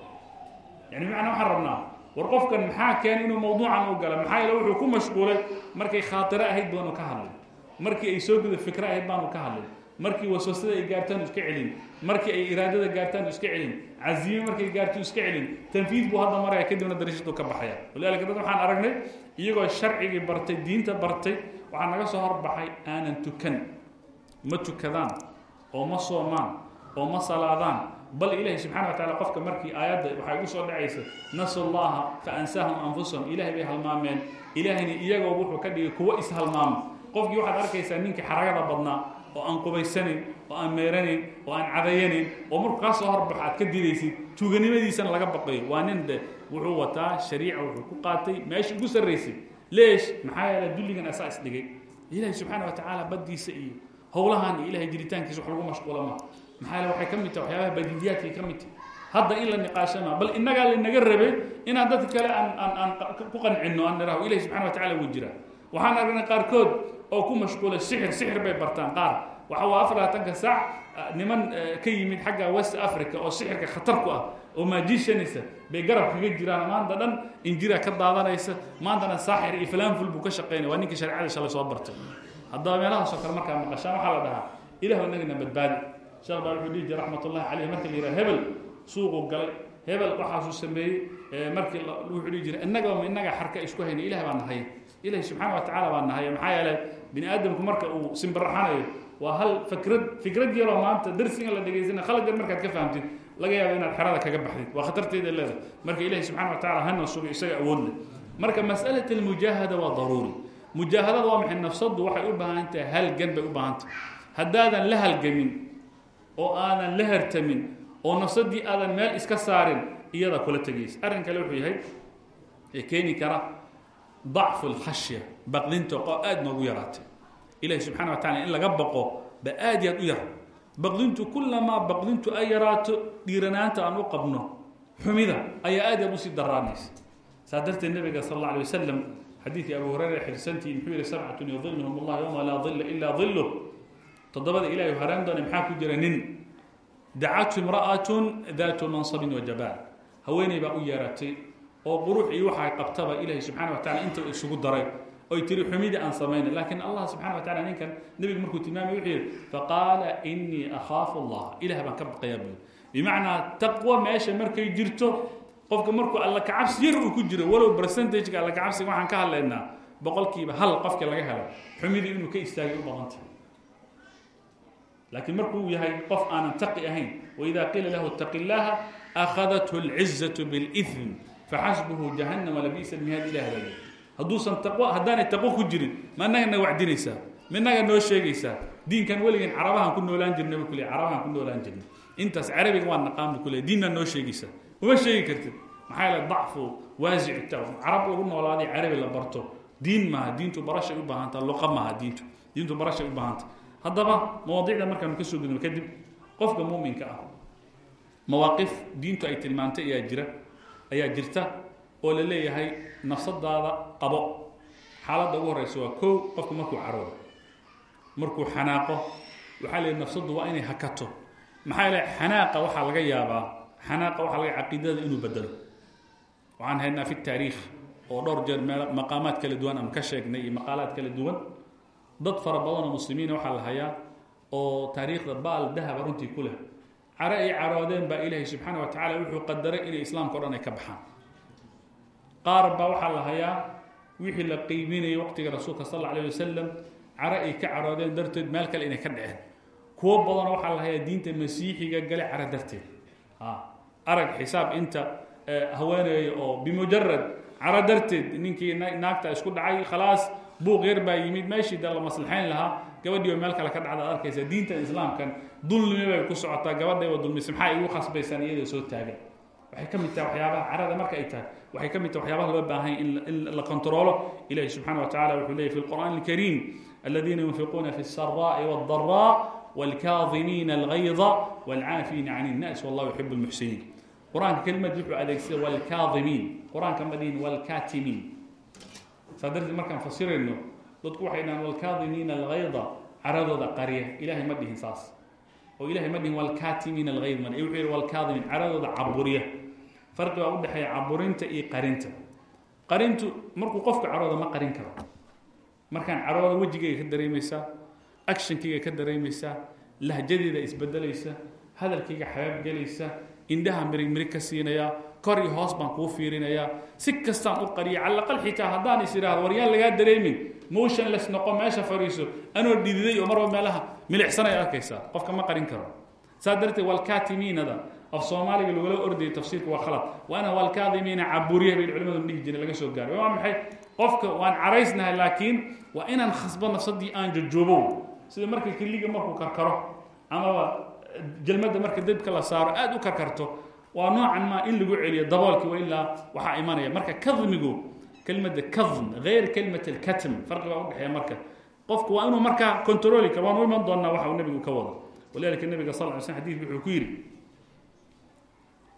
Yani bimacnaa waxaan rabnaa war qofkan maxaa keenay inuu mawduucan u gala maxaa yeele wuxuu ku mashquulay? Markay khaatiro ahayd baanu ka hadlay markii ay soo guda fikro ahayd baanu ka hadlay. Markii waswasada ay gaartaan iska celin. Markii ay iraadada gaartaan iska celin. Caziime markay gaarto iska celin. Tanfiid buu hadda maraya kadibna darishadu ka baxaya walidalika dad waxaan aragnay iyagoo sharcigii bartay diinta bartay waxaa naga soo horbaxay aanan tukan. Ma tukadaan oo ma soomaan oo ma salaadaan. Bal ilahi subxana wa tacala qofka markii aayadda waxaa igu soo dhacaysa nasu llaha fa ansaahum anfusahum. Ilahay bay halmaameen. Ilaahayna iyagoo wuxuu ka dhigay kuwo ishalmaamo qofkii waxaad arkaysaa ninkii xaragada badnaa oo aan qubaysanayn oo aan meeranayn oo aan cadayanayn oo markuu kaa soo horbaxo aad ka didaysid tuuganimadiisana laga baqayo. Waa nin de wuxuu wataa shariica wuxuu ku qaatay meesha ugu sarraysay leesh maxaa yeele dulligan asaa isdhigay ilaahay subxaana wa tacaala baddiisa iyo howlahan iyo ilahay jiritaankiisa wax lagu mashquula maha maxaa yeele waxay ka mid tahay waxyaabaha badiiliyaadkay ka mid tahay. Hadda in la niqaashama bal innagaa lanaga rabay inaan dadka kale aan aan aan ku qancinno aan niraho ilahi subxana wa tacala wuu jiraa waxaan aragnay qaarkood oo ku mashquulay sixir sixir bay bartaan qaar. Waxa waa afar labaatanka saac niman ka yimid xagga west africa oo sixirka khatar ku ah oo maajishanaysa bay garab kaga jiraan. Maanta dhan injira ka daadanaysa maantana saaxir iyo falaanful buu ka shaqaynaya waa ninkii shareecada shalay soo bartay. Haddaba meelahaasoo kale markaa maqashaan waxaa la dhahaa ilahu inagana badbaadi. Sheekh baa wuxuu dhihi jira raxmat ullahi caleyh marka la yidhaha hebel suuquu galay. Hebel waxaasuu sameeyey. Markii wuxuu dhihi jiray innagaba innaga xarka isku hayna ilah baa nahaya ilahi subxaana wa baa nahaya maxaa yeelay bini aadamku marka uu simbiraxanayo waa hal fikrad fikrad yaroo maanta darsigan la dhegaysana khalad yar markaad ka fahamtid laga yaabo inaad xerada kaga baxdid. Waa khatarteeda leedahay. Marka ilahi subxana wa hana sugo isaga awood marka mas'alat almujaahada waa daruuri. Mujaahadada waa maxay? Nafsaddu waxay u baahan tahay halgan bay u baahan tahay. Haddaadan la halgamin oo aadan la hartamin oo nafsadii aadan meel iska saarin iyada kula tegaysa arrin kale wuxuu yahay ee keeni kara dacfu lkhashya baqdinta aada noogu yaraatay ilahi subxana wa tacala in laga baqo ba aad iyo aad u yar baqdintu kulamaa baqdintu ay yaraato dhiiranaanta aan u qabno xumida ayaa aad iyo aad u sii daraanaysa saa darteed nabiga sal alla alay wasalam xadiidkii abu hurayra xirsantii muxuu yihi sabcatun yudilhum allah yowma laa dilla ilaa dilluh toddobada ilahay hareen doona maxaa ku jira nin dacatu imra'atun daatu mansabin wa jabaal haweeney baa u yeeratay oo qurux iyo waxaa qabtaba ilahi subxana wa tacala inta isugu daray oy tiri xumidii aan samayna laakiin allah subxana wa tacala ninkan nebigu markuu tilmaamay wuxuu yihi faqaala inii akhaafu allah ilah baan ka baqayaa buu bimacnaa taqwo meesha markay jirto qofka markuu alla kacabsi yar uu ku jiro walow percentageka alla kacabsiga waxaan ka hadlaynaa boqolkiiba hal qofka laga helo xumidii inuu ka istaagay u badanta laakiin markuu yahay qof aanan taqi ahayn waida qiila lahu taqi llaha akhadathu اlcizaة biاlإثm faxasbuhu jahannam labiisa mihaad ilah baa hadduusan taqwo haddaanay taqwo ku jirin ma annaga na wacdinaysaa ma innaga noo sheegaysaa diinkan weligan carabahan ku noolaan jirnay bu kule carabahan ku noolaan jirnay intaas carabiga waa naqaan bu kule diinna noo sheegaysaa uma sheegi kartid maxaa yeele dacfu waasic ta carab lagu noolaaday carabi la barto diin maaha diintu barashay u baahanta luqa maaha diintu diintu barashay u baahanta haddaba mawaadiicda markaanu ka soo gudno kadib qofka muuminka ah mawaaqif diintu ay tilmaantay ayaa jira ayaa jirta oo la leeyahay nafsadaada qabo. Xaaladda ugu horeysa waa kow qofku markuu caroodo markuu xanaaqo waxaa la yidhi nafsaddu waa inay hakato. Maxaa yeele xanaaqa waxaa laga yaabaa xanaaqa waxaa laga caqiidada inuu bedelo waxaan haynaa fi taariikh oo dhowr jeer meel maqaamaad kala duwan ama ka sheegnay iyo maqaalaad kala duwan. Dad fara badan oo muslimiina waxaa la hayaa oo taariikhda baal dahaba runtii ku leh care ay caroodeen baa ilaahay subxaana wa tacala wuxuu qadaray inay islaamka o dhan ay ka baxaan. Qaar baa waxaa la hayaa wixii la qiiminayay waqtiga rasuulka sal alla alayh wasalam care ay ka caroodeen darteed meel kale inay ka dhaceen. Kuwo badanoo waxaa la hayaa diinta masiixiga gale caro darteed. Arag xisaab inta haweeneeya oo bimujarad caro darteed ninkii naagta isku dhacay khalaas buuq yar baa yimid meeshii da la maslaxayn lahaa gabadhii oo meel kale ka dhacda ad arkaysa diintan islaamkan dulmi bay ku socotaa gabadhay waa dulmisa maxaa igu khasbaysaan iyadoo soo taagan waxay ka mid tahay waxyaabaha carada marka ay tahay waxay ka mid tahay waxyaabaha loo baahan in la kontroolo ilahi subxana wa tacala wuxuu leeyay fi lqur'an alkariim aladiina yunfiquuna fi الsaraءi wالضaraء wاlkaadimiina اlgayda wاlcaafiina can الnas wallahu yuxib اlmuxsiniin qur-aanka kelimad wuxuu adeegsada wاlkaadimiin qur-aanka ma dhihin wاlkaatimiin saa darteed markaan fasirayno dadku waxay dhahaan walkaadimiina algayda caradooda qarya. Ilaahay ma dhihin saas. Oo ilahay ma dhihin walkaatimiina algayd ma wuxuu yidhi walkaadimin caradooda caburiya farqi baa u dhexeeya caburinta iyo qarinta. Qarintu markuu qofka carooda ma qarin karo. Markaan carooda wejigayga ka dareemaysaa actionkayga ka dareemaysaa lahjadeeda isbedelaysa hadalkayga xabaab gelaysa indhaha mirig mirig ka siinayaa kor iyo hoos baan kuu fiirinayaa si kastaan u qariya calaqal xitaa haddaan is idhaahdo war yaan lagaa dareemin. Motionless noqo meesha fadhiiso. Anoo dhididay oo marba meelaha milicsanay arkaysaa. Qofka ma qarin karo. Saa darteed walkaatimiinada af soomaaliga lagula ordayay tafsiirka waa khalad. Waana walkaadimiina caburiya bay culimadu dhihi jireen laga soo gaaray waa maxay? Qofka waan caraysnahay laakiin waa inaan khasbo nafsadii aan jojoobow. Sida marka keliga markuu karkaro amaba jelmadda marka debka la saaro aada u karkarto waa noocan maa in lagu celiyo daboolkii wa ilaa waxaa imanaya. Marka kadmigu kelimada kadm hayr kelimat alkatm farqi baa udhexeeya marka. Qofku waa inuu markaa controli karo waan iman doonaa waxa uu nebigu ka wado. Walidalika nebiga sal ly slm wuxuu ku yidhi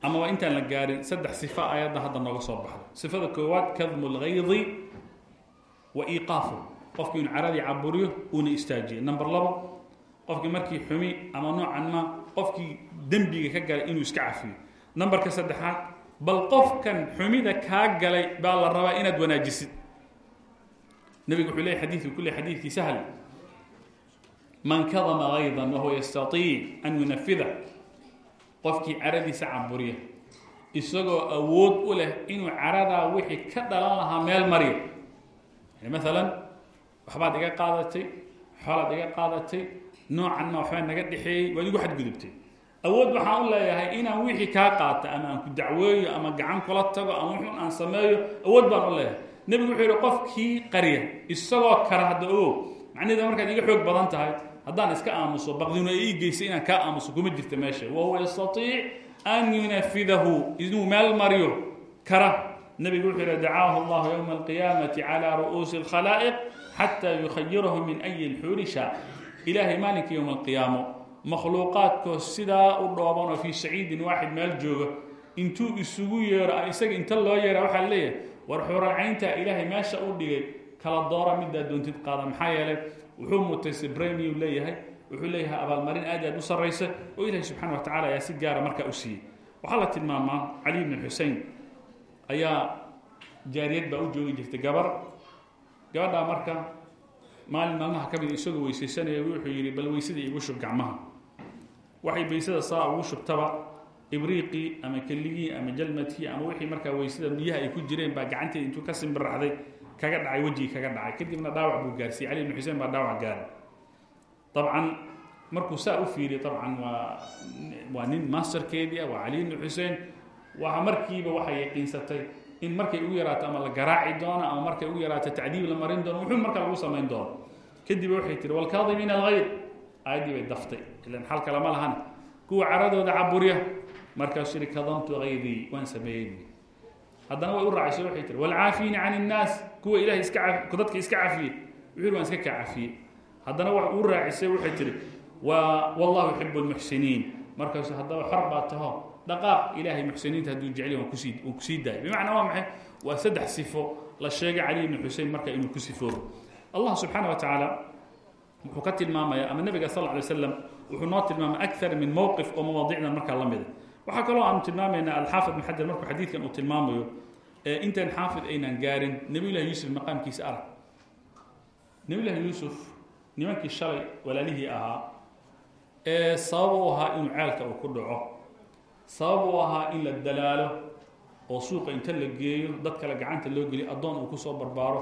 ama waa intaan la gaarin saddex sifa ayadda hadda nooga soo baxdo. Sifada koowaad kadmu lgaydi wa iqaafu qofkii inu caradii caburiyo uuna istaajiyo. Number labo qofkii markii xumi ama noocan ma qofkii dembiga ka galay inuu iska cafiyo. Numberka saddexaad bal qofkan xumida kaa galay baa la rabaa inaad wanaajisid. Nebigu wuxuu leeyay xadiidku kule xadiidkii sahl man kadama gaydan wahuwa yastaiic an yunafida qofkii caradiisa caburiya isagoo awood u leh inuu caradaa wixii ka dhalan lahaa meel marya yani maalan waxbaad iga qaadatay xoolaad iga qaadatay noocanna waxbaa naga dhexeeyey waad igu xadgudubtay. Awood waxaan u leeyahay inaan wixii kaa qaata ama aan ku dacweeyo ama gacan kula tago ama wuxun aan sameeyo awood baan u leeyahay. Nebigu wuxuu yihi qofkii qarya isagoo kara hadda ogow. Macnaheeda markaad iga xoog badan tahay haddaan iska aamuso baqdinu ii geysay inaan kaa aamuso kuma jirta meesha. Wahuwa yastaiic an yunafidahu inuu meel maryo kara. Nebigu wuxuu yihi dacaahu allahu yowma alqiyaamati calaa ru'uusi alkhalaa'iq xataa yukhayirahu min ayi lxuuri shaa ilaahay maalinka yowma alqiyaamo makhluuqaadkoo sidaa u dhooban oo fii saciidin waaxid meel jooga intuu isugu yeero isaga inta loo yeera waxaa leeyahay war xuuralcayntaa ilaahay meesha u dhigay kala doora midaa doontid qaada maxaa yeelay wuxuu mutaystay bremiyu leeyahay wuxuu leeyahay abaalmarin aad aad u sarraysa oo ilaahay subxana wa tacala ayaa si gaara markaa u siiyey. Waxaa la tilmaamaa cali bn xusein ayaa jaariyad baa u joogi jirtay gabar. Gabadhaa marka maalin maalmaha ka mid isagoo weysaysanaya wuxuu yidhi bal weysada igu shub gacmaha. Waxay weysada saa ugu shubtaba ibriiqii ama keligii ama jalmadkii ama wixii markaa weysada biyaha ay ku jireen baa gacanteeda intuu ka simbiracday kaga dhacay wejigii kaga dhacay. Kadibna dhaawac buu gaarsiiyey. Cali ibn xuseen baa dhaawac gaaray. Dabcan markuu saa u fiiriy dabcan waa waa nin masterkeedii ah waa cali ibn xuseen. Waa markiiba waxay yaqiinsatay in markay ugu yaraato ama la garaaci doono ama markay ugu yaraato tacdiib la marin doono wuxuu markaa lagu samayn doono. Kadib waxay tihi walkaadimiina algayr aayaddii bay daftay. Ilan xal kale ma lahana kuwa caradooda caburya markaasuu yihi kadamtu waan sameeyey haddana way u raacayso waxay tihi walcaafiina can innaas kuwa ilahay iska dadka iska cafiyey wuxuu waan iska kaa cafiyey haddana wa uu raacisay waxay tihi wallahu yuxibu lmuxsiniin markaasu haddaba xor baa taho dhaqaaq ilaahay muxsiniinta hadduu jecel waan ku sii waan ku sii daayay bimacnaa waa maxay? Waa saddex sifo la sheegay cali ibni xusein marka inuu ku sifoobo allah subxaana wa tacaala wuxuu ka tilmaamaya ama nabiga sal ly slam wuxuu noo tilmaamay akar min mowqif oo mawaadicdan markaa la mida waxaa kaloo aanu tilmaamaynaa alxaafid ibn xajar markuu xadiidkan uu tilmaamayo intaan xaafid aynan gaarin nebiy llahi yuusuf maqaamkiisa arag. Nebiy llahi yuusuf nimankii shalay walaalihii ahaa ee sabab u ahaa ceelka uu ku dhaco sabab u ahaa in la dalaalo oo suuqa inta la geeyo dad kale gacanta loo geliyo addoon uu ku soo barbaaro.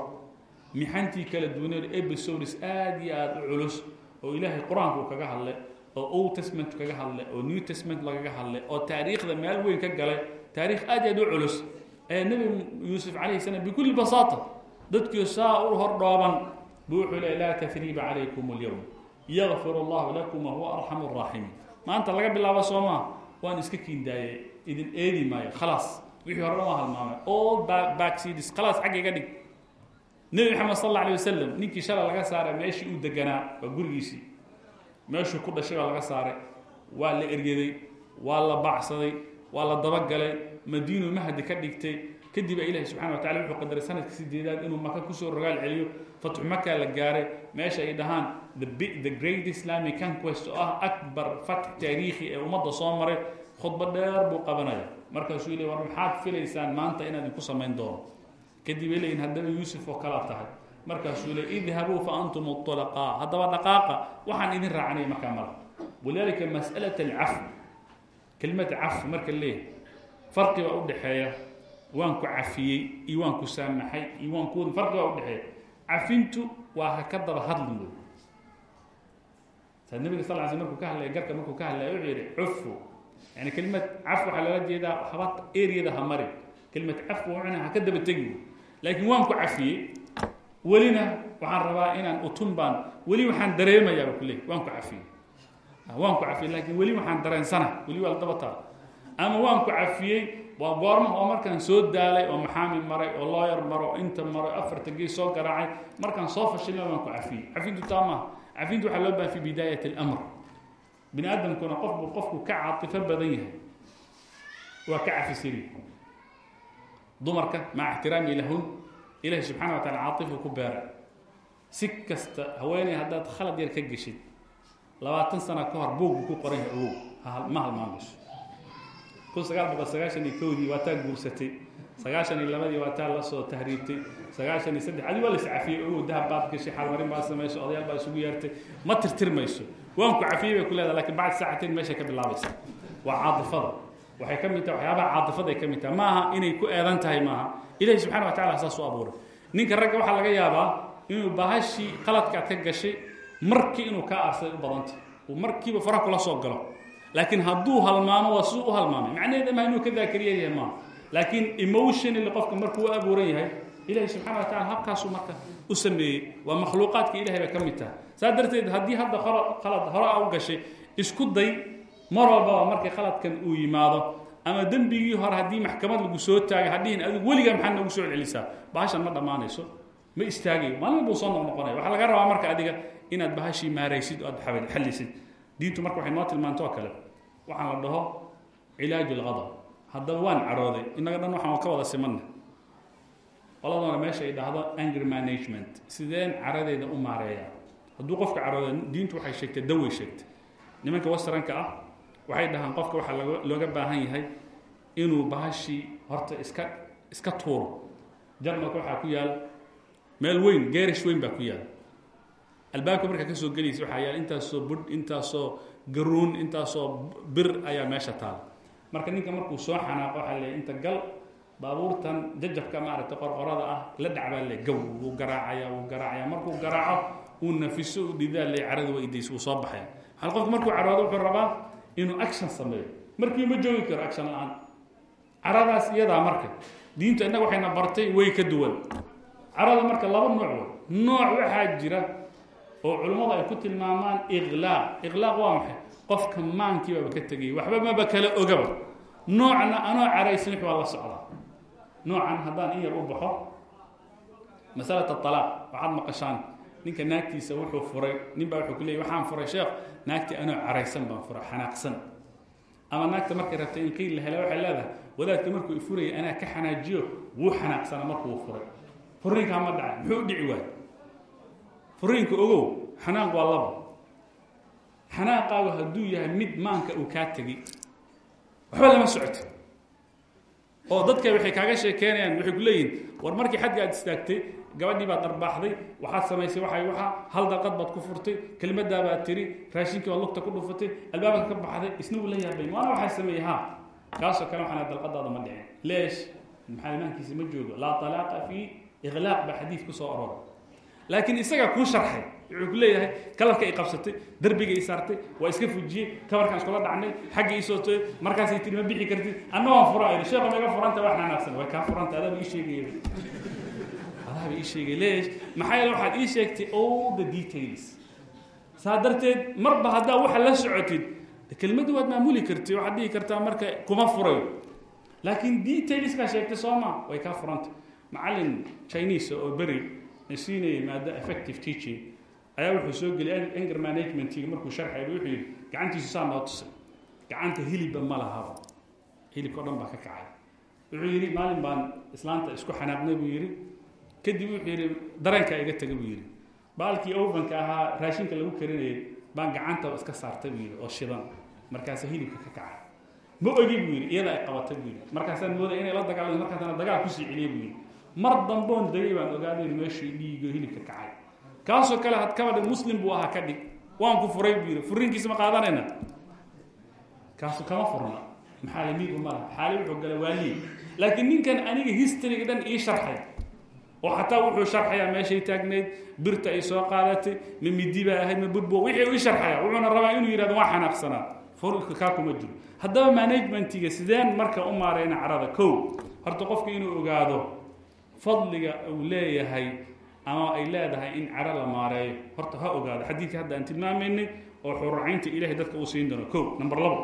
Mixantii kala duwaneed episodes aada iyo aada u culus oo ilaahay qur'aanku kaga hadlay oo old testament kaga hadlay oo new testament lagaga hadlay oo taariikhda meel weyn ka galay. Taariikh aad aad u culus. Ee nebi yuusuf calayhi salaam bikulli basaata dadkii saa u hor dhooban buu wuxuu leey laa tahriiba calaykum alyowm yakfir allahu lakum wahuwa arxamu raaximiin maanta laga bilaabo soo maa waan iska kiindaaye idin eedi maayo khalaas. Wixii hore waa halmaamay all backseeds khalaas xagga dhig. Nebi maxamed sal alay wasalam ninkii shalay laga saaray meeshii uu deganaa waa gurigiisii. Meeshuu ku dhashay baa laga saaray. Waa la eryaday waa la baacsaday waa la dabagalay. Madiinu mahdi ka dhigtay. Kadibaa ilahi subxana wa tacala wuxuu qadaray sanadka sideedaad inuu maka ku soo rogaal celiyo fatxu maka la gaaray. Meesha ay dhahaan the great islamic conquest oo ah akbar fatx taariikhi ee ummadda soo maray khudbo dheer buu qabanaya markaasuu le war maxaad filaysaan maanta inaad idinku samayn doono? Kadib ay haddaba yuusuf oo kalaa tahay. Markaasuu le idhabuu fa antum ulaqaa haddaba dhaqaaqa waxaan idin raacanay markaa mala walidaalika mas'alat alcafw kelimada cafw marka leeyahay farqi baa udhexeeya waan ku cafiyey iyo waan ku saamaxay iyo waan ku farqi baa udhexeeya cafintu waa ha ka daba hadlin wey saa nabiga sal sl markuu ka hadlaya garka markuu ka hadlaya wuxuu yihi cufu. Yani kelimad caf waxaa loola jeedaa haba eriyada ha mari kelimad caf waa ha ka daba tegi. Laakiin waan ku cafiyey. Welina waxaan rabaa inaan utun baan weli waxaan dareemayaa ba kuleey waan ku cafiyey. Waan ku cafiyey laakiin weli waxaan dareensana weli waa la daba taal ama waan ku cafiyey waa goorma oo markaan soo daalay oo maxaami maray oo looyar maro oo inta maro afarta gees soo garaacay markaan soo fashilna waan ku cafiyey. Cafintu taa maaha cafintu waxaa loo baahan fi bidaayat اlamr bini aadamkuna qofbu qofku ka caatifo badan yahay. Waa ka cafisiri dumarka maca ixtiraami lahun ilahi subxana wa taala caatifka ku beeray. Si kasta haweeney haddaad khalad yar ka geshid labaatan sana ka hor buog buu ku qoran yahay ogow ma halmaamayso kun sagaal boqol sagaashan iyo kowdii waa taa guursatay sagaashan iyo labadii waa taa la soo tahriibtay. Sagaashan iyo saddex adi waa la iscafiyey ogow dahab baad gashay xalmarin baad samayso odayaal baa isugu yeertay. Ma tirtirmayso waan ku cafiyey bay ku leedahay laakiin bacd saacateyn meeshay ka bilaabaysa waa caatifada waxay ka mid tahay waxyaabaha caatifaday ka mid tahay. Maaha inay ku eedan tahay maaha. Ilahi subxana wa tacala saas u abuuray. Ninka ragga waxaa laga yaabaa inuu bahashii qaladkaad ka gashay markii inuu kaa arsaday u badanta uu markiiba faraha kula soo galo. Laakiin hadduu halmaamo waa siduu u halmaamay. Macnaheeda maha inuu ka daakariya yahay maaha laakiin emotionally qofka markuu abuuran yahay ilahi subxana wa tacala habkaasuu marka u sameeyey waa makhluuqaadka ilahay bay ka mid tahay. Saas darteed haddii hadda qalad hore a gashay isku day mar walbaba markii khaladkan uu yimaado. Ama dembigii hore haddii maxkamad lagu soo taagay hadhihin adigu weligaa maxaad noogu soo celisaa bahashan ma dhammaanayso. Ma istaagayo maalin buu soo noqnoqonaya waxaa laga rabaa marka adiga inaad bahashii maaraysid oo aad xallisid. Diintu marka waxay noo tilmaanto kale. Waxaan la dhaho cilaaju lqadab haddaba waan carooday. Innaga dhan waxaan ka wada simanna qoladana meesha ay dhahdo anger management. Sideen caradeeda u maareeya hadduu qofka carooda diintu waxay sheegtay daway sheegtay. Nimanka wastranka ah waxay dhahaan qofka waxaa loo looga baahan yahay inuu bahashii horta iska iska tuuro. Jarmalka waxaa ku yaal meel weyn geerish weyn baa ku yaal. Albaabka markaa ka soo gelaysa waxaa yaal intaasoo budh intaasoo garuun intaasoo bir ayaa meesha taal marka ninka markuu soo xanaaqo waxaa leeyahy inta gal baabuurtan jajabka maaragtay qorqorada ah la dhacbaa le gow wuu garaacaya wuu garaacaya. Markuu garaaco uu nafiso u dhidaa le carada waa idays wuu soo baxaya. Hal qofku markuu caroodo wuxuu rabaa inuu action sameeyo. Markii ma joogi karo action la'aan. Caradaas iyadaa marka diinta innaga waxayna bartay way ka duwan. Carada marka laba nooc wa nooc waxaa jira oo culummadu ay ku tilmaamaan iqlaaq iqlaaq waa maxay? Qofka maankiibaba ka tegayay waxba maba kala ogaba. Noocna anoo caraysan waa la socdaa noocan haddaan in yar u baxo masalata alaaq waxaad maqashaan ninka naagtiisa wuxuu furay. Nin baa wuxuu ku leeyay waxaan furay sheekh. Naagtii anoo caraysan baan furay xanaaqsan. Ama naagta markay rabtay in qiil la hela waxay leedahay wadaadka markuu ifurayay anaa ka xanaajiyo wuu xanaaqsana markuu furay. Furiinkaa ma dhacay muxuu u dhici waay furiinka ogow xanaaq waa laba xanaaqaagu hadduu yahay mid maanka uu kaa tegay waxba lama socoto oo dadka waxay kaaga sheekeynayaan waxay ku leeyihiin war markii xadga aad istaagtay gabadhii baad dharbaaxday waxaad samaysay waay waa hal dalqad baad ku furtay kelmadaa baad tiri raashinkii baad lugta ku dhufatay albaabka ka baxday isna la yaabay. Waana waxaa sameeyey ha kaasoo kale waxaan dalqadaada ma dhicin. Leesh maxaa imaankiisa ma joogo? Laa talaaqa fii iqlaaq baa xadiid ku soo aroora laakiin isagaa kuu sharxay. Wuxuu ku leeyahay kalarka i qabsatay derbiga i saartay waa iska fujiyey kabarkaan iskula dhacnay xagga ii sootay markaasay tiri ma bixi kartid. Anna waan fura idhi sheekha ma iga furanta wax xanaaqsan way kaa furanta adaaba ii sheegaya adaaba ii sheegay leesh maxaa yeele waxaad ii sheegtay all the details. Saa darteed marba haddaa waxa la socotid kelmadda waad maamuli kartid waxaad dhihi kartaa marka kuma furayo. Laakiin detailskaa sheegtay sooma way kaa furanta macallin chinese oo beri siinayay maada effective teaching. Ayaa wuxuu soo geliyay anger managementiga markuu sharxay wuxuu yidhi gacantiisu saa noo tusay. Gacanta hilibba ma lahaba. Hilibka o dhan baa ka kacay. Wuxuu yidhi maalin baan islaanta isku xanaaqnay buu yidhi. Kadib wuxuu yidhi dareenkaa iga taga buu yidhi. Baalkii ovenka ahaa raashinka lagu karinayay baan gacanta iska saartay buu yidhi oo shidan. Markaasa hilibka ka kacay. Ma ogi buu yidhi iyada ay qabatay buu yidhi. Markaasaan mooday inay la dagaalamo markaasana dagaal ku sii celiyay buu yidhi mar damboon degay baan ogaaday meeshii dhiigo hilibka kacay. Kaasoo kale had kabadhi muslim buu ahaa ka dhig. Waan ku furay buu yidhi furiinkiisa ma qaadanayna kaasu kama furna. Maxaa la miigu malaha xaali wuxuu gala waaliye laakiin ninkan aniga historyga dhan ii sharxay. Oo xataa wuxuu sharxayaa meeshay taagnayd birta ay soo qaadatay ma midi baa ahayd ma budbo wixii ii sharxaya wuxuuna rabaa inuu yidhahdo waa xanaaqsanaa. Furka kaa kuma jiro. Haddaba managementiga sideen marka u maarayna carada kow. Horta qofka inuu ogaado fadliga uu leeyahay ama ay leedahay in caro la maareeyo. Horta ha ogaado xadiidka hadda aan tilmaamaynay oo xuracaynta ilahay dadka uu siin doono. Kow number labo.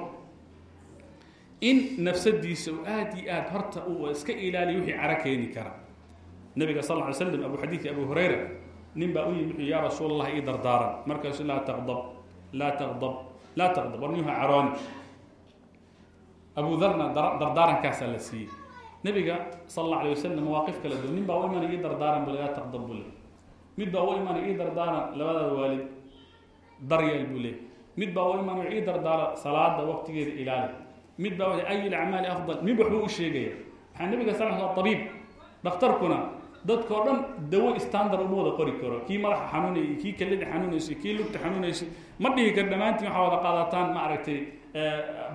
In nafsadiisa uu aad iyo aad horta uu iska ilaaliyo wixii caro keeni kara. Nabiga sal ly slam abu xadiidka abu hurayra nin baa u yimi wuxuu yaa rasuul allah ii dardaaran. Markaasu laa taqdab laa taqdab laa taqdab war niyuha carooni abu darna dardaarankaasaa la siiyey nabiga sal alla alay wasalam mawaaqif kala duwan. Nin baa u imanay ii dardaaran buu le mid baa u imanay ii dardaaran labadaada waalid daryeel buu le mid baa u imanay ii dardaara salaada waqtigeeda ilaali. Mid baa ay lacmaali afdal. Mid waxbuu u sheegaya. Waxaa nabiga sal abiib dhakhtarkuna dadkao dhan dawo standard uma wada qori karo. Kii madaxa xanuunayay kii kalida xanuunaysay kii lugta xanuunaysay ma dhihi karo dhammaantiin waxaa wada qaadataan ma aragtay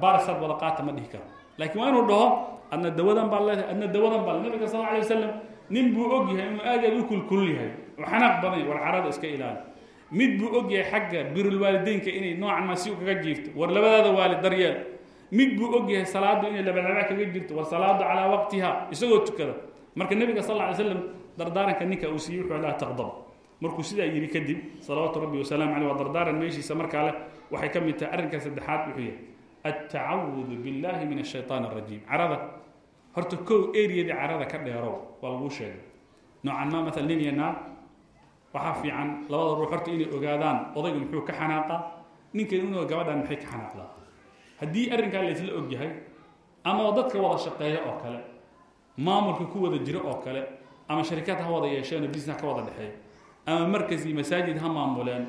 barisad wada qaata ma dhihi karo. Laakiin waa inuu dhaho adna dawadan baa leedahay adna dawadan baa le nabiga sal alay wasalam nin buu og yahay inuu aad u kulkulul yahay oo xanaaq war carada iska ilaali mid buu og yahay xagga birulwaalideynka inay noocan maa si kaga jiifto war labadaada waalid daryeel mid buu og yahay salaadu inay labalaba kaga jirto war salaadu calaa waqtiha isagoo tukada marka nebiga sal ly slam dardaaranka ninka uu siiyey wuxuu laa taqdab markuu sidaa yidhi kadib salawaatu rabbi wasalaamu caleyh waa dardaaran meeshiisa markaa leh waxay ka mid tahay arrinka saddexaad wuxuu yahay altacawudu billahi min ashaytaan arajiim carada horta kow eriyadii carada ka dheerow waa laguu sheegay. Noocan maa maala nin iyo naag waxaa fiican labada ruux horta inay ogaadaan odaygu muxuu ka xanaaqa? Ninkan inuu gabadhan maxay ka xanaaqdaa? Haddii arrinkaa laysla og yahay ama dadka wada shaqeeya oo kale maamulka ku wada jiro oo kale ama sharikad ha wada yeesheen oo business ka wada dhexeeya ama markas iyo masaajid ha maamuleen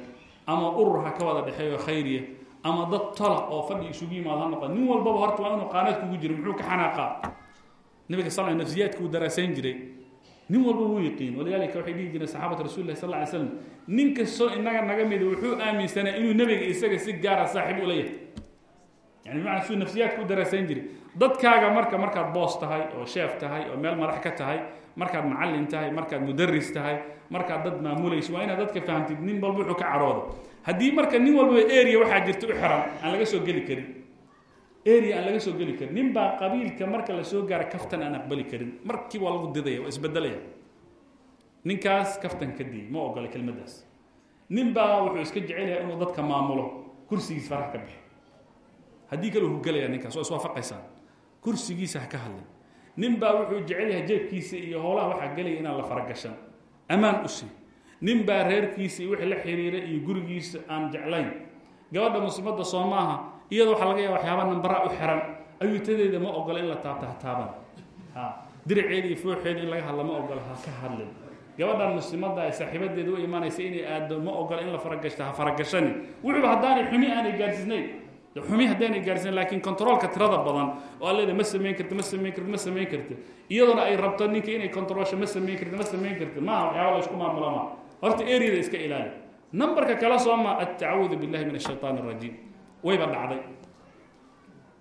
ama urur ha ka wada dhexeeyo khayriya ama dad tola oo fadhi isugu yimaado ha noqon nin walbaba horta waa inuu qaanaad kugu jiro muxuu ka xanaaqaa nabiga sal nafsiyaadka uu daraasayn jiray. Nin walba wuu yiqiin walidaalika waxay dhihi jireen saxaabata rasul lah sal ly slam inaga naga mida wuxuu aaminsanaa inuu nebiga isaga si gaara saaxiib ula yahay yani bimacnaa suu nafsiyaadka daraasayn jiray. Dadkaaga marka markaad boos tahay oo sheef tahay oo meel madax ka tahay markaad macallin tahay markaad mudaris tahay markaad dad maamulayso waa inaad dadka fahamtid nin walba wuxuu ka caroodo. Haddii marka nin walbaba area waxaa jirta u xiran aan laga soo geli karin area aan laga soo geli karin. Nin baa qabiilka marka la soo gaara kaftan aan aqbali karin. Markiiba waa lagu didaya waa isbedelaya. Ninkaas kaftan ka diiy ma ogola kelmaddaas nin baa wuxuu iska jecelyahay inuu dadka maamulo kursigiis faraha ka bixi. Haddii kale uu gelaya ninkaas waa iswaafaqaysaan. Kursigiisa ha ka hadlay nin baa wuxuu jecel yahay jeebkiisa iyo howlaha waxaa gelaya inaan la faragashan. Ammaan u sii. Nin baa reerkiisa iyo wixii la xiriira iyo gurigiisa aan jeclayn. Gabadha muslimadda soo maaha iyada waxaa laga yaaba waxyaaba nambaraa u xiran. Ayuutadeeda ma ogola in la taabta ha taaban ha diraceeda iyo fooxeeda in laga hadla ma ogola ha ka hadlin. Gabadhan muslimadda saaxiibadeeda u imaanaysa inay aado ma ogola in la faragashta ha faragashani. Wuxuuba haddaanay xumi aanay gaarsiisnayn. Xumi haddaynay gaarsiinayn laakiin controolka tirada badan oo aa leeda ma samayn karti ma samayn karti ma samayn karti iyadoona ay rabto ninka inay controlsho ma samayn karti ma samayn karti maaha waxyaaba la isku maamula ma. Horta areada iska ilaali. Numberka kala sooma altacawudu billahi min ashaytaan arajiim wayba dhacday.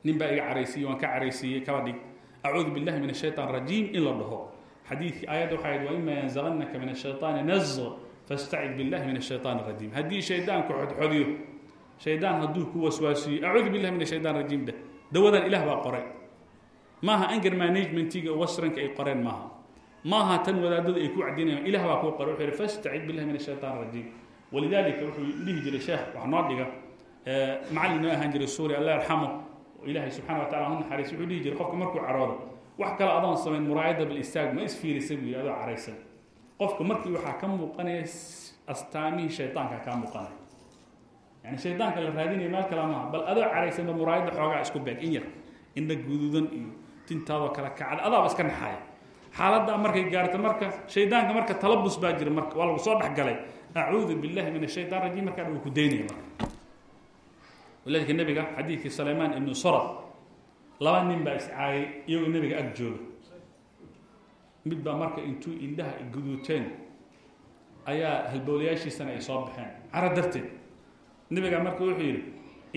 Nin baa iga caraysiiyey waan ka caraysiiyey kaba dhig. Acuudu billahi min ashaytaan rajiim in la dhaho. Xadiidkii aayadda waxay ahayd waima yanzaqannaka min ashaytaani nazq fastacid billahi min ashaytaan arajiim haddii shaydaanku xodxodiyo shaydaan hadduu ku waswaasiyo acuudu billahi min ashaytaan rajiim dheh dawadan ilaah baa qoray. Maaha anger managementiga wasranka ay qoreen maaha. Maaha tan wadaadada ay ku cadinayaan ilah baa kuu qoray. Wuxuu billahi min ashaytaan rajiim. Walidaalika wuxuu dhihi jiray sheekh wax noo dhiga macallin noo ahaan jiray suuriya allah yarxamo ilaahay subxana wa tacala hu naxariis wuxuu dhihi jiray qofka markuu caroodo wax kale adoon samayn muraayada istaag ma isfiirisa buu yidhi adoo caraysan. Qofka markii waxaa ka muuqanaya astaamihii shaydaanka kaa muuqanaya yani shaydaanka la raadinaya meel kale maaha bal adoo caraysanba muraayadda xoogaa isku beeg in yar indha guduudan iyo tintaadoo kala kacad adaaba iska naxaaya. Xaaladdaa markay gaarto marka shaydaanka marka talabus baa jira marka waa lagu soo dhexgalay. Acuudu billahi min ashaytaan rajiim markaa wuu ku daynaya marka walidalika nebiga xadiidkii salaymaan ibnu surad. Laba nin baa iscaayay iyagoo nebiga ag jooga. Mid baa marka intuu indhaha guduuteen ayaa halbowlayaashiisana ay soo baxeen. Cara darteed nebigaa marka wuxuu yidhi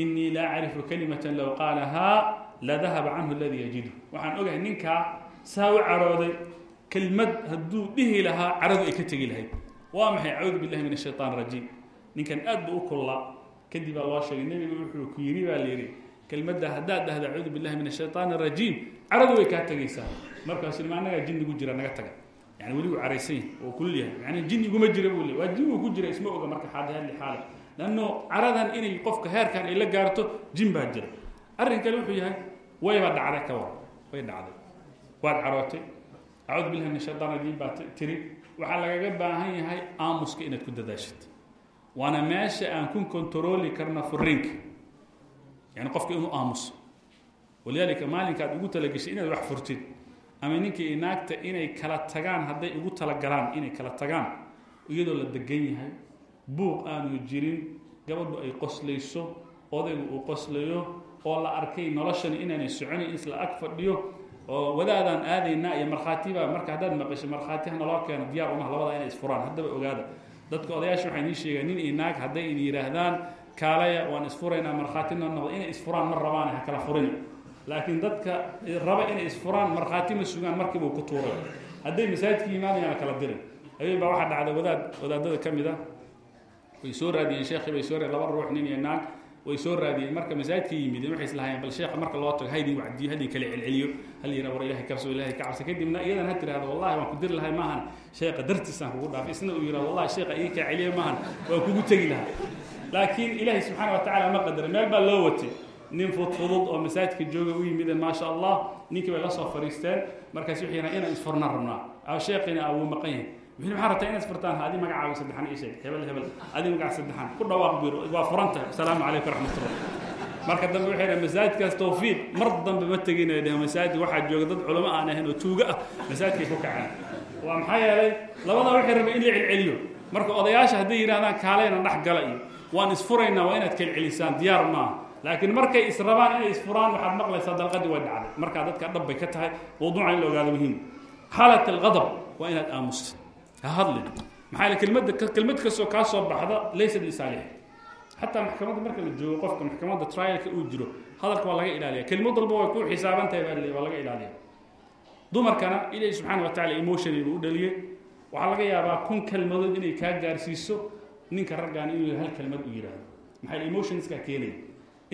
inii la acrifu kalimatan low qaalahaa la dahaba canhu aladii yajidu. Waxaan ogahay ninkaa saa u carooday hadduu dhihi lahaa caradu ay ka tegi lahayd. Waa maxay? Acuudu billahi min ashaytaan rajiim. Ninkan aad buu u kullaa kadib loo sheegay nebigu wuxuu ku yidhi baa layidhi kelmadda haddaad dhahda acuudu billahi min ashaytaan arajiim caradu way kaa tegaysaa markaasu ma annagaa jinnigu jira naga taga. Yani weli uu caraysan yahay oo kulul yahay. Yani jinniguma jira buu le waa jinnigu ku jira isma oga marka xaad hali xaale lanno caradan inay qofka heerkan ay la gaarto jin baa jira. Arrin kale wuxuu yahay wayba dhacday ka war way dhacday. Waad carootay acuudu billahi min ashaytaan rajiim baa tiri. Waxaa lagaga baahan yahay aamuska inaad ku dadaashid waana meesha aan ku kontarooli karna furiinka yani qofka inuu aamuso. Walidaalika maalinka aad ugu talageshay inaad wax furtid ama ninkii inaagta inay kala tagaan hadday ugu talagalaan inay kala tagaan iyadoo la degan yahay buuq aanu jirin gabadhu ay qoslayso odaygu uu qoslayo oo la arkay noloshani inaanay soconayn in isla ag fadhiyo oo wadaadaan aadaynaa iyo markhaatibaa marka haddaad maqasho markhaati ha naloo keeno diyaar umaha labada inay isfuraan haddaba ogaada dadka odayaasha waxay nii sheegeen nin iyo naag hadday idin yidhaahdaan kaalaya waan isfuraynaa markhaati noo noqdo. Inay isfuraan ma rabaan ha kala furin laakiin dadka raba inay isfuraan markhaati ma sugaan markiiba ku tuuray. Hadday masaajidka imaanayaan kala dirin. Habeen baa waxaa dhacda wadaad wadaadada ka mid a way soo raadiyeen sheekhi bay soo laba ruux nin iyo naag way soo raadiyeen. Marka masaajidka yimideen waxay islahaayeen bal sheekha marka loo tago haydin wacdiyo haydin kala celceliyo hal yira war ilahay kabso ilahay ka cabsa. Kadibna iyadan ha tirahdo wallahi waan ku diri lahay maahan. Sheekha dartiisaan kugu dhaafay. Isna uu yiraahdo wallahi sheekha ii kaa celiya maahan. Waan kugu tegi lahaa. Laakiin ilaahay subxaana wa tacaala ma qadarin. Meel baa loo watay. Nin fudfudud oo masaajidka jooga u yimideen maasha allah ninkii bay la soo fariisteen. Markaas waxay yidhahan inaan isfurnaan rabnaa. Sheekhina aa wuu maqan yahay wixii maxaa rabtaa inaad furtaan adi magacaaga saddexan ii sheeg. Hebel hebel. Adi magaca saddexan ku dhawaaq biro. Waa furan tahay asalaamu calaykum raxmatullah marka dambe waxay dhahen masaajidkaas tawfiiq. Mar dambe ma tegin ay dhehen masaajid waxaa jooga dad culamo aan ahayn oo tuugo ah. Masaajidkay ku kaceen. Waa maxaa yeelay? Labadaa waxay rabeen in la celceliyo. Marka odayaasha hadday yidhahdaan kaaleyna dhex gala iyo. Waan isfuraynaa waa inaad kelcelisaan diyaar maaha laakiin markay israbaan inay isfuraan waxaad maqlaysaa dalqadii way dhacday. Markaa dadka dhab bay ka tahay. Mawduuca in la ogaado muhiim. Xaalat alqadab waa inaad aamusta ha hadlin maxaa yeele kelmadda kelmad kastoo kaa soo baxda laysat lisaalix xataa maxkamadda marka la joogo qofka maxkamadda trialka uu jiro hadalka waa laga ilaaliya kelmad walba way ku xisaaban tahay baa waa laga ilaaliya dumarkana ilaahi subxaana wa tacala emotion buu u dhaliyey waxaa laga yaabaa kun kelmadood inay kaa gaarsiiso ninka raggaan inuu hal kelmad u yidhaahdo maxaa yeele emotionskaa keenaya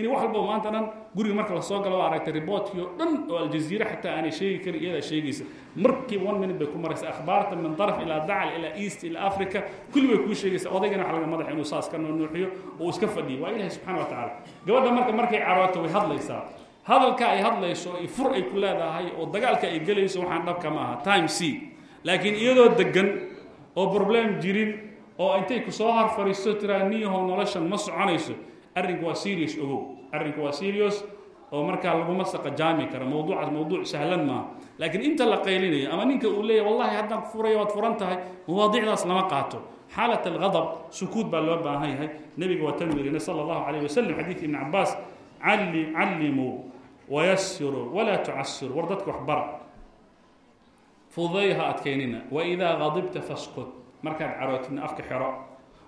in wax walba maanta dhan guriga marka la soo galo aragtay riboortkii oo dhan oo aljaziira xataa aanay sheegi karin iyadaa sheegaysa. Markiiba one minute bay ku maraysa akhbaarta min daraf ilaa dacal ilaa east ilaa africa kulli bay kuu sheegaysa. Odaygana waxa laga madaxa inuu saas ka nuunuuxiyo oo iska fadhiyo. Waa ilahi subxana wa tacaala. Gabadha marka markay carooto way hadlaysaa. Hadalka ay hadlayso iyo fur ay ku leedahay oo dagaalka ay gelayso waxaan dhabka ma aha time c. Laakiin iyadoo degan oo problem jirin oo intay ku soo har fariisto tiraa niyahow noloshan ma soconayso arrinku waa serious ogow. Arrinku waa serious oo markaa laguma saqajaami kara mawduucaas mawduuc sahlan maaha. Laakiin inta la qaylinayo ama ninka uu leeyahy wallahi haddaan furaya waad furan tahay mawaadicdaas lama qaato. Xaalat alghadab sukuud baa loo baahan yahay. Nebiga waa tan werina sala allahu calayh wasalam xadiidka ibni cabaas calli callimuu wayasiruu walaa tucasiruu war dadka wax bara fududay ha adkaynina waidaa gadibta faskut. Markaad carootidna afka xero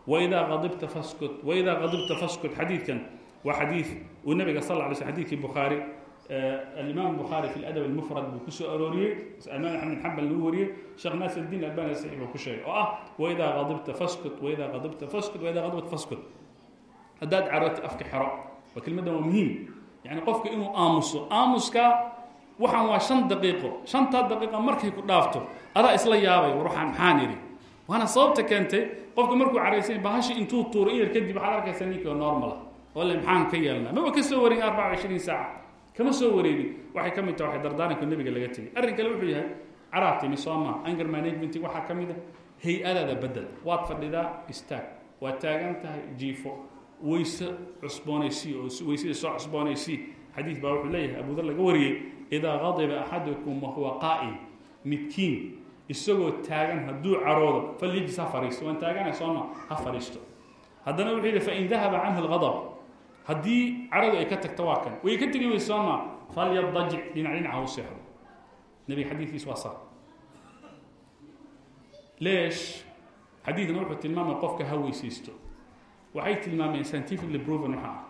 waidaa adibta faskut waidaa adibta faskut xadiidkan waa xadiid uu nabiga sal alay sl xadidkii bukhaari alimaam bukhaari fi ladab almufrad buu ku soo arooriyey imaam axmed xambal lagu wariyey sheekh naasir الdiin albani saxiix buu ku sheegay oo ah waidaa adibta faskut waidaa adibta faskut waidaa adibta faskut haddaad carooti afka xero waa kelmaddan waa muhiim yani qofka inuu aamuso aamuska waxaan waa shan daqiiqo shantaa daqiiqa markay ku dhaafto adaa isla yaabay war waxaan maxaan idhi waana sababta keentay qofka markuu caraysany bahashi intuu tuuro in yar kadib waxaad arkaysa ninkii oo normala oo le maxaan ka yeelnaa. Maba ka soo wareegin arbaca cishriin saaca kama soo wareegin. Waxay ka mid taha waxay dardaaranka nebiga laga tegay arrin kale wuxuu yahay caraab timi sooma anger management waxaa ka mid a hay'adaada bedel. Waad fadhidaa istaag. Waad taagan tahay jiifo. Weyse cusboonaysii oo weysada soo cusboonaysii. Xadiid baa wuxuu leeyahay abudar laga wariyey idaa qadiba axadukum wahuwa qaa'im midkiin isagoo taagan hadduu caroodo falyajis ha fariisto waan taagana sooma ha fariisto haddana wuxuu yidhi fain dahaba canhu lgadab haddii caradu ay ka tagto waa kan. Way ka tegi weyse sooma falyadajic dhinac dhinaca u seexdo. Nebiga xadiidkiis waa saa leesh xadiidna wuxuu tilmaamaya qofka ha weysaysto waxay tilmaameen scientifically proven waxa ah.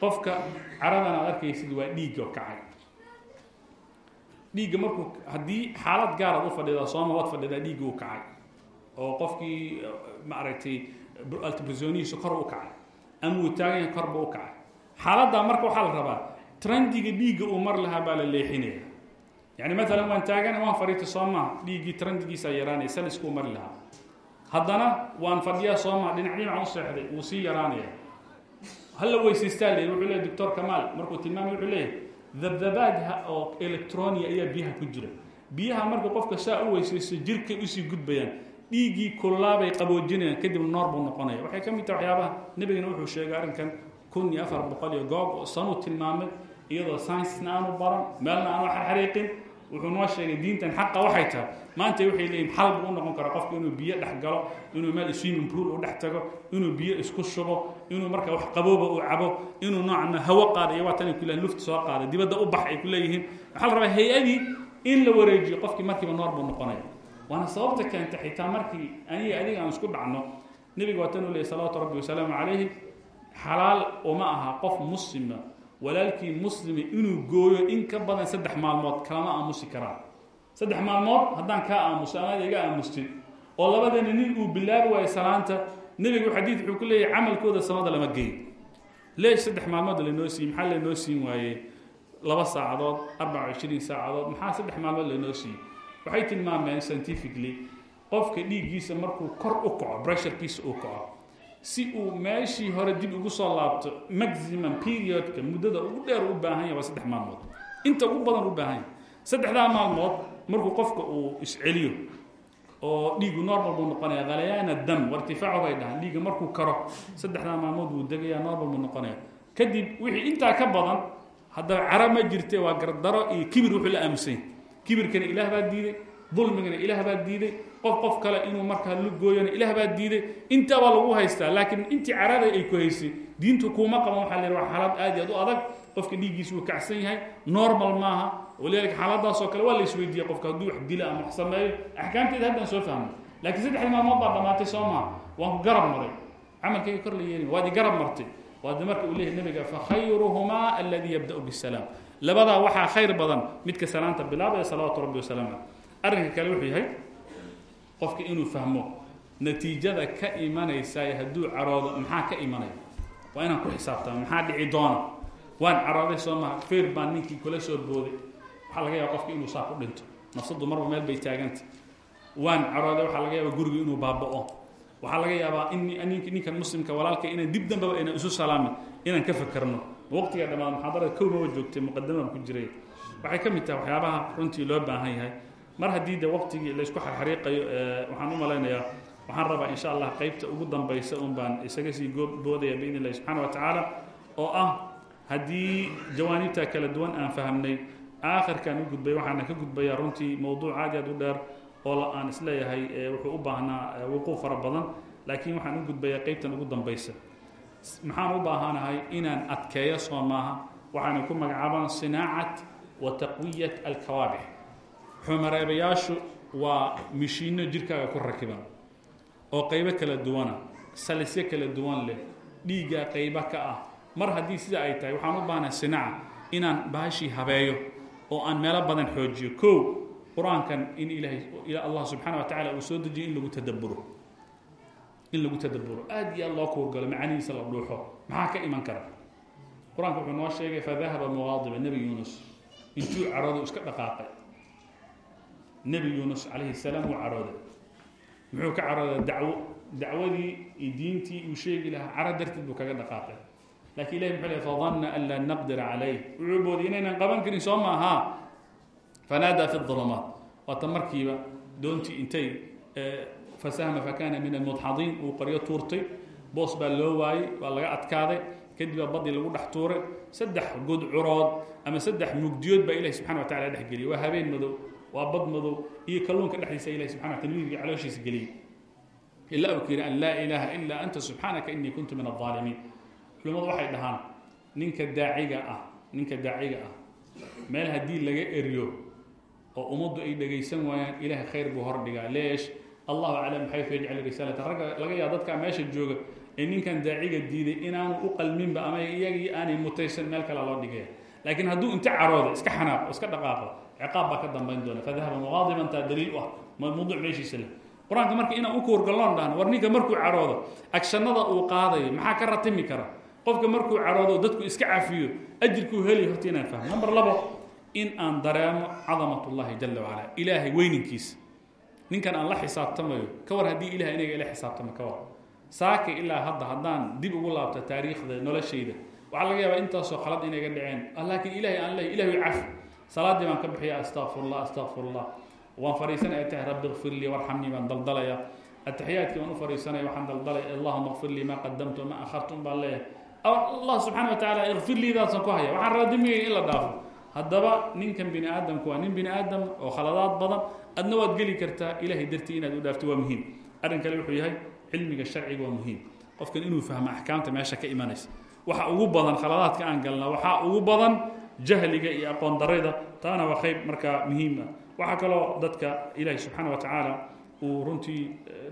Qofka caradan aad arkaysid waa dhiigga oo kacay dhiigga markuu haddii xaalad gaaraad u fadhidaa sooma waad fadhidaa dhiigga uu kacay. Oo qofkii maaragtay altabrisonihiisu kor u kacay ama uu taaganya korba u kacay. Xaaladdaa marka waxaa la rabaa trendiga dhiigga uu mar lahaa baa la leexinaya. Yani maalan waan taagana waan fadhiita soomaa dhiiggii trendigiisaa yaraanaya saliskuu mari lahaa. Haddana waan fadhiyaa soomaa dhinac dhinac u seexday wuu sii yaraanaya hala weysaystaa leey wuxuu leeyahy doctor kamaal markuu tilmaamay wuxuu leeyahay dabdabaad oo electronia ayaa biyaha ku jira. Biyaha marka qofka saa u weysaysto jirkay u sii gudbayaan dhiiggii kullaabay qaboojinayaan kadib noor buu noqonaya. Waxay ka mid tahay waxyaabaha nebigana wuxuu sheegay arrinkan kun iyo afar boqol iyo goob sanuu tilmaamay iyadoo sciencisna aanu baran meelna aanu xarxariiqin wuxuu noo sheegay diintan xaqa waxay tahay. Maanta waxay leeyihiin xal buu u noqon karaa qofka inuu biyo dhex galo inuu meel swimming pool u dhex tago inuu biyo isku shubo inuu marka wax qabooba uu cabo inuu noocna hawo qaada iyo waa tan ay ku leeyihiin lufta soo qaada dibadda u bax ay ku leeyihiin. Waxaa la rabaa hay'adii in la wareejiyo qofkii markiiba noor buu noqonaya. Waana sababta keenta xitaa markii aniga adiga aan isku dhacno nebiga waa tan u leeyay salawaatu rabbi wasalaamu calayhi xalaal uma aha qof muslima walaalkii muslimi inuu gooyo in ka badan saddex maalmood kalama aamusi karaa saddex maalmood haddaan kaa aamuso amaad iga aamustid oo labadani nin uu bilaabi waayo salaanta nebigu xadiid wuxuu ku leeyahy camalkooda samada lama geeyo leesh saddex maalmood laynoo siiye maxaa laynoo siin waaye? Laba saacadood arbaca ishiriin saacadood maxaa saddex maalmood laynoo siiyey waxay tilmaameen scientifically qofka dhiiggiisa markuu kor u kaco bressurekiisa uu kaco si uu meeshii hore dib ugu soo laabto maximum periodka muddada ugu dheer u baahan yahay waa saddex maalmood. Inta ugu badan u baahan yahay. Saddexdaa maalmood markuu qofka uu isceliyo oo dhiigu normal buu noqonaya khalayaana dam wartifaacu bay dhahaan dhiigga markuu karo saddexdaa maalmood wuu degayaa normal buu noqonaya kadib wixii intaa ka badan haddaba cara ma jirte waa gardaro iyo kibir wuxuu la aamusanya kibirkana ilaah baa diiday dulmigana ilaah baa diiday. Qof qof kale inuu markaa lu gooyana ilaah baa diiday. Intaa baa lagu haystaa laakiin intii carada ay ku haysay diintu kuuma qaban waxaa la waa xaalad aad aad u adag. Qofka dhiiggiisa wuu kacsan yahay. Normal maaha. Walidaalika xaaladaasoo kale waa la isweydiiyey qofka hadduu wax dila ama wax sameeyo. Axkaamteeda haddaan soo fahmay laakiin saddexdii maalmood baa dhamaatay soo maaha waan garab maray. Camalkayga kor la yeelin waad garab martay. Waad marka uu leeyahy nabiga fakhayruhumaa alladii yabda'u bisalaam labadaa waxaa khayr badan. Midka salaanta bilaabaya salawaatu rabbi wasalaamu caleyh arrinka kale wuxuu yahay qofka inuu fahmo natiijada ka imanaysa hadduu caroodo maxaa ka imanaya? Waa inaan ku xisaabtama maxaa dhici doona? Waan carooday soo maha feer baan ninkii kula soo booday. Waxaa laga yaaba qofka inuu saa ku dhinto. Nafsadu marba meel bay taaganta. Waan carooday waxaa laga yaaba guriga inuu baaba'o. Waxaa laga yaabaa in ninkan muslimka walaalka inaan dib dambaba inaan isu salaamin inaan ka fakerno waqtiga dhammaad muxaadarada kowmaba joogtay muqadamaan ku jiray. Waxay ka mid tahay waxyaabaha runtii loo baahan yahay mar haddii de waqtigii laysku xarxariiqayo waxaan u malaynayaa waxaan rabaa insha allah qeybta ugu dambaysa un isaga sii boodaya biidn illahi subxana wa tacaala oo ah haddii jawaanibta kala duwan aan fahamnay aakhirkaan u gudbay waxaana ka gudbayaa runtii mowduuc aad aad u dheer oo aan is leeyahay wuxuu u baahnaa wuquuf fara badan laakiin waxaan u gudbayaa qeybtan ugu dambaysa. Maxaan u baahanahay inaan adkeeyo soo maaha waxaana ku magacaabaan sinaacat wa taqwiyat alkawaabix xumareebayaashu waa mishiino jirkaaga ku rakiban oo qaybo kala duwana salisyo kala duwan leh dhiiggaa qaybo ka ah. Mar haddii sida ay tahay waxaan u baahanahay sinaaca inaan baashii habeeyo oo aan meelo badan xoojiyo. Kow qur'aankan in ilaahay allah subxaana wa tacala uu soo dejiyo in lagu tadaburo in lagu tadaburo aad iyo aad loo kuurgalo macanihiisa la dhuuxo. Maxaa ka iman kara? Qur'aanka wuxuu noo sheegay fadahaba muqaadiba nebi yuunus. Intuu caroodo iska dhaqaaqay nebi yuunus calayhi salaam wuu carooday. Muxuu ka carooday dacwo dacwadii iyo diintii uu sheegi lahaa caro darteed buu kaga dhaqaaqay. Lakiin ilahi muxuu fadanna an laa naqdira calayh. Wuxuu boodiyay inaynan qaban karin soo maahaa fanaadaa fi ظulumaat waata markiiba doontii intay fasahma fakana min almudxadiin. Uu qaryo tuurtay boos baa loo waayey waa laga adkaaday. Kadib baa lagu dhex tuuray. Saddex gudcurood ama saddex mugdiyood baa ilahi subxana wa tacala dhex geliyay. Waa habeen madow waa bad madow. Iyo kalluunka dhexdiisa ilahi subxana wa tala wiilkii calooshiisa geliyey. Ilaa uu an laa ilaaha ilaa anta subxaanaka inii kuntu min alظaalimiin culimmadu waxay dhahaan ninka daaciga ah ninka daaciga ah meel haddii laga eriyo oo ummaddu ay dhegaysan waayaan ilaahay khayr buu hordhigaa leesh allahu aclam xaytu yajcal risaalata ragga laga yaaba dadkaa meesha jooga ee ninkan daaciga diiday inaanu u qalminba ama iyagii aanay mutaysan meel kale loo dhigaya. Laakiin hadduu inta caroodo iska xanaaqo iska dhaqaaqo ciqaab baa ka dambayn doona fadahaba muqaadiban taa daliil u ah mawduuc meeshiisa leh. Qur'aanka marka inaan u koorgalloon dhahno war ninka markuu caroodo agshannada uu qaadayo maxaa ka ratimi kara? Qofka markuu caroodo dadku iska cafiyo ajirkuu heli horta inaan fahmo. Number labo in aan dareemo cadamat ullahi jala wacala ilaahay weyninkiisa. Ninkan aan la xisaabtamayo ka war haddii ilahay inaga ila xisaabtamo ka war. Saaka ilaa hadda haddaan dib ugu laabto taariikhda noloshayda waxaa laga yaabaa intaasoo khalad inayga dhaceen. Laakiin ilahay aan leey ilahay cafi salaaddii baan ka bixiya astaqfirullah astaqfirullah waan fariisanaya tahay rabbi kfir lii warxamnii baan daldalaya. Ataxiyaadkii baan u fariisanaya waxaan daldalaya allahuma kfir lii ma qadamtu ma akhartum baan leeyahay. Allah subxana wa tacaala ikfir liidaasaan ku haya waxaan dembigayga in la dhaafo. Haddaba ninkan bini aadamku waa nin bini aadam oo khaladaad badan. Adna waad geli kartaa ilahay dartii inaad u dhaafto waa muhiim. Arrin kale wuxuu yahay cilmiga sharciga waa muhiim. Qofkan inuu fahmo axkaamta meesha ka imanaysa. Waxa ugu badan khaladaadka aan galna waxaa ugu badan jahliga iyo aqoon darida taana waa qayb markaa muhiim ah. Waxaa kaloo dadka ilaahi subxaana wa tacaala uu runtii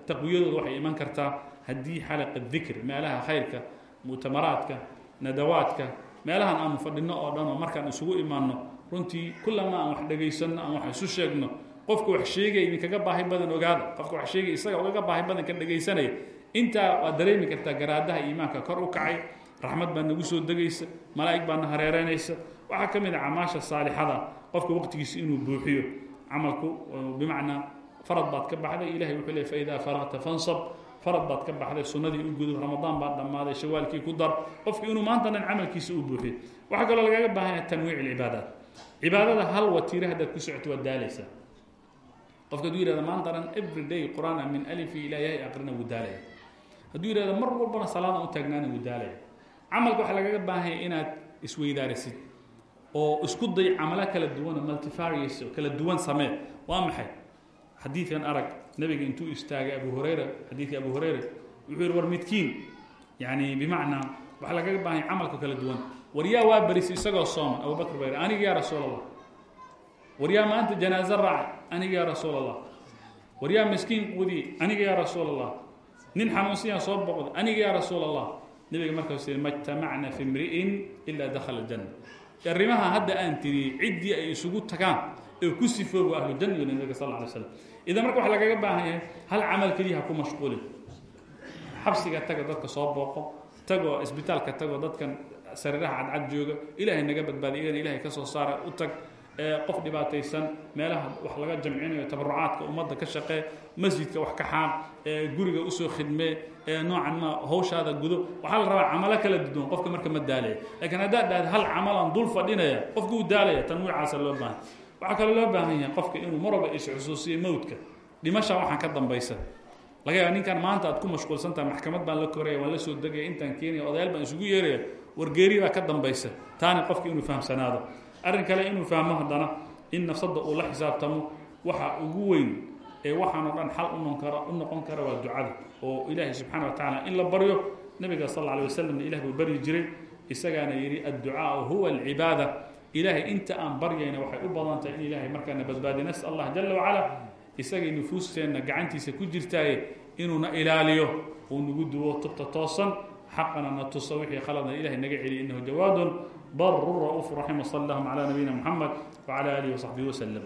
taqwiyadooda waxay iman kartaa haddii xalaqa dikr meelaha khayrka mu'tamaraadka nadawaadka meelahan aanu fadhino oo dhan oo markaan isugu imaanno runtii kullama aan wax dhegaysanno aan wax isu sheegno qofka wax sheegaya idinkaga baahi badan ogaada qofka wax sheegaya isaga ugaga baahi badan ka dhegaysanaya intaa waad dareemi kartaa garaadaha iimaanka kor u kacay raxmad baa nagu soo degaysa malaa'ig baa na hareereynaysa waxaa ka mid a camaasha saalixada qofka waqtigiisa inuu buuxiyo camalku bimacnaa farad baad ka baxday ilahay wuxuu leey faidaa faraqta fansab farad baad ka baxday sunnadii u gudub ramadaan baa dhammaaday shawaalkii ku dar qofka inuu maanta dhan camalkiisa u buuxiyo waxaa kaloo lagaga baahan yahay tanwiic ilcibaadaat cibaadada hal watiire haddaad ku socoto waad daalaysaa qofka haduu yihahda maanta dhan every day qur'aana min alifi ilaa yahay aqrina wuu daalaya. Hadduu yihahdo mar walbana salaadan u taagnaana wuu daalaya. Camalka waxaa lagaga baahanya inaad isweydaarisid oo isku day camalo kala duwan multifarious kala duwan samee. Waa maxay? Xadiidkan arag nabiga intuu istaagay abu hurayra xadiidkii abu hurayra wuxuu war midkiin yani bimacnaa waxaa lagaga baahanya camalka kala duwan. War yaa waa berisay isagoo sooman. Abu bakr bayr aniga yaa rasuul allah war yaa maanta janaaso raacay. Aniga yaa rasuul allah war yaa miskiin qudiye aniga yaa rasuul allah nin xanuunsiyaa soo boqday aniga yaa rasuul allah nabiga markaas ma jtamacna fi mri'in ilaa dakhala aljanna arrimaha hadda aan tiriyey ciddii ay isugu tagaan ee ku sifoobo ahlujanna iyo nabiga sal alay slam idan marka waxaa lagaga baahan yahay hal camal keliya ha ku mashquulin. Xabsiga taga dadka soo booqo tagoo isbitaalka tagoo dadkan sariiraha cadcad jooga ilaahay naga badbaadiy ilahay ka soo saara u tag qof dhibaataysan meelaha wax laga jamcinayo tabarucaadka ummadda ka shaqee masjidka wax ka xaaq guriga u soo khidmee noocan ma hawshaada gudo waxaa la rabaa camalo kala duwan qofka marka ma daalaya. Lakiin haddaad dhahda hal camalan dul fadhinaya qofka uu daalaya tanwiicaasa loo baahan. Waxaa kaloo loo baahan yahay qofka inuu mar walba isxusuusiyo mowdka dhimasha waxaan ka dambaysa. Laga yaaba ninkan maanta aad ku mashquulsantaha maxkamad baan la koraya waan la soo degaya intaan keenaya odayaal baan isugu yeeraya wargeeri baa ka dambaysa. Taana qofka inuu fahamsanaado arrin kale inuu fahmo haddana in nafsadda uu la xisaabtamo waxa ugu weyn ee waxaanoo dhan xal u noqon kara waa ducada oo ilaahay subxana wa tacaala in la baryo. Nabiga sal alay wasalamna ilah buu baryi jiray isagaana yidhi adducaau huwa alcibaada. Ilaahay inta aan baryayna waxay u badan tahay in ilaahay markaana badbaadiy nasal allah jala wacala isagay nufuusteenna gacantiisa ku jirtaaye inuuna ilaaliyo uu nagu duwo tubta toosan xaqana na tuso wixii khaladna ilahay naga celiy inahu jawaadun baru ra'uuf raxim wsal allahuma cala nabiyina muxamed wcala alihi wasaxbihi waslem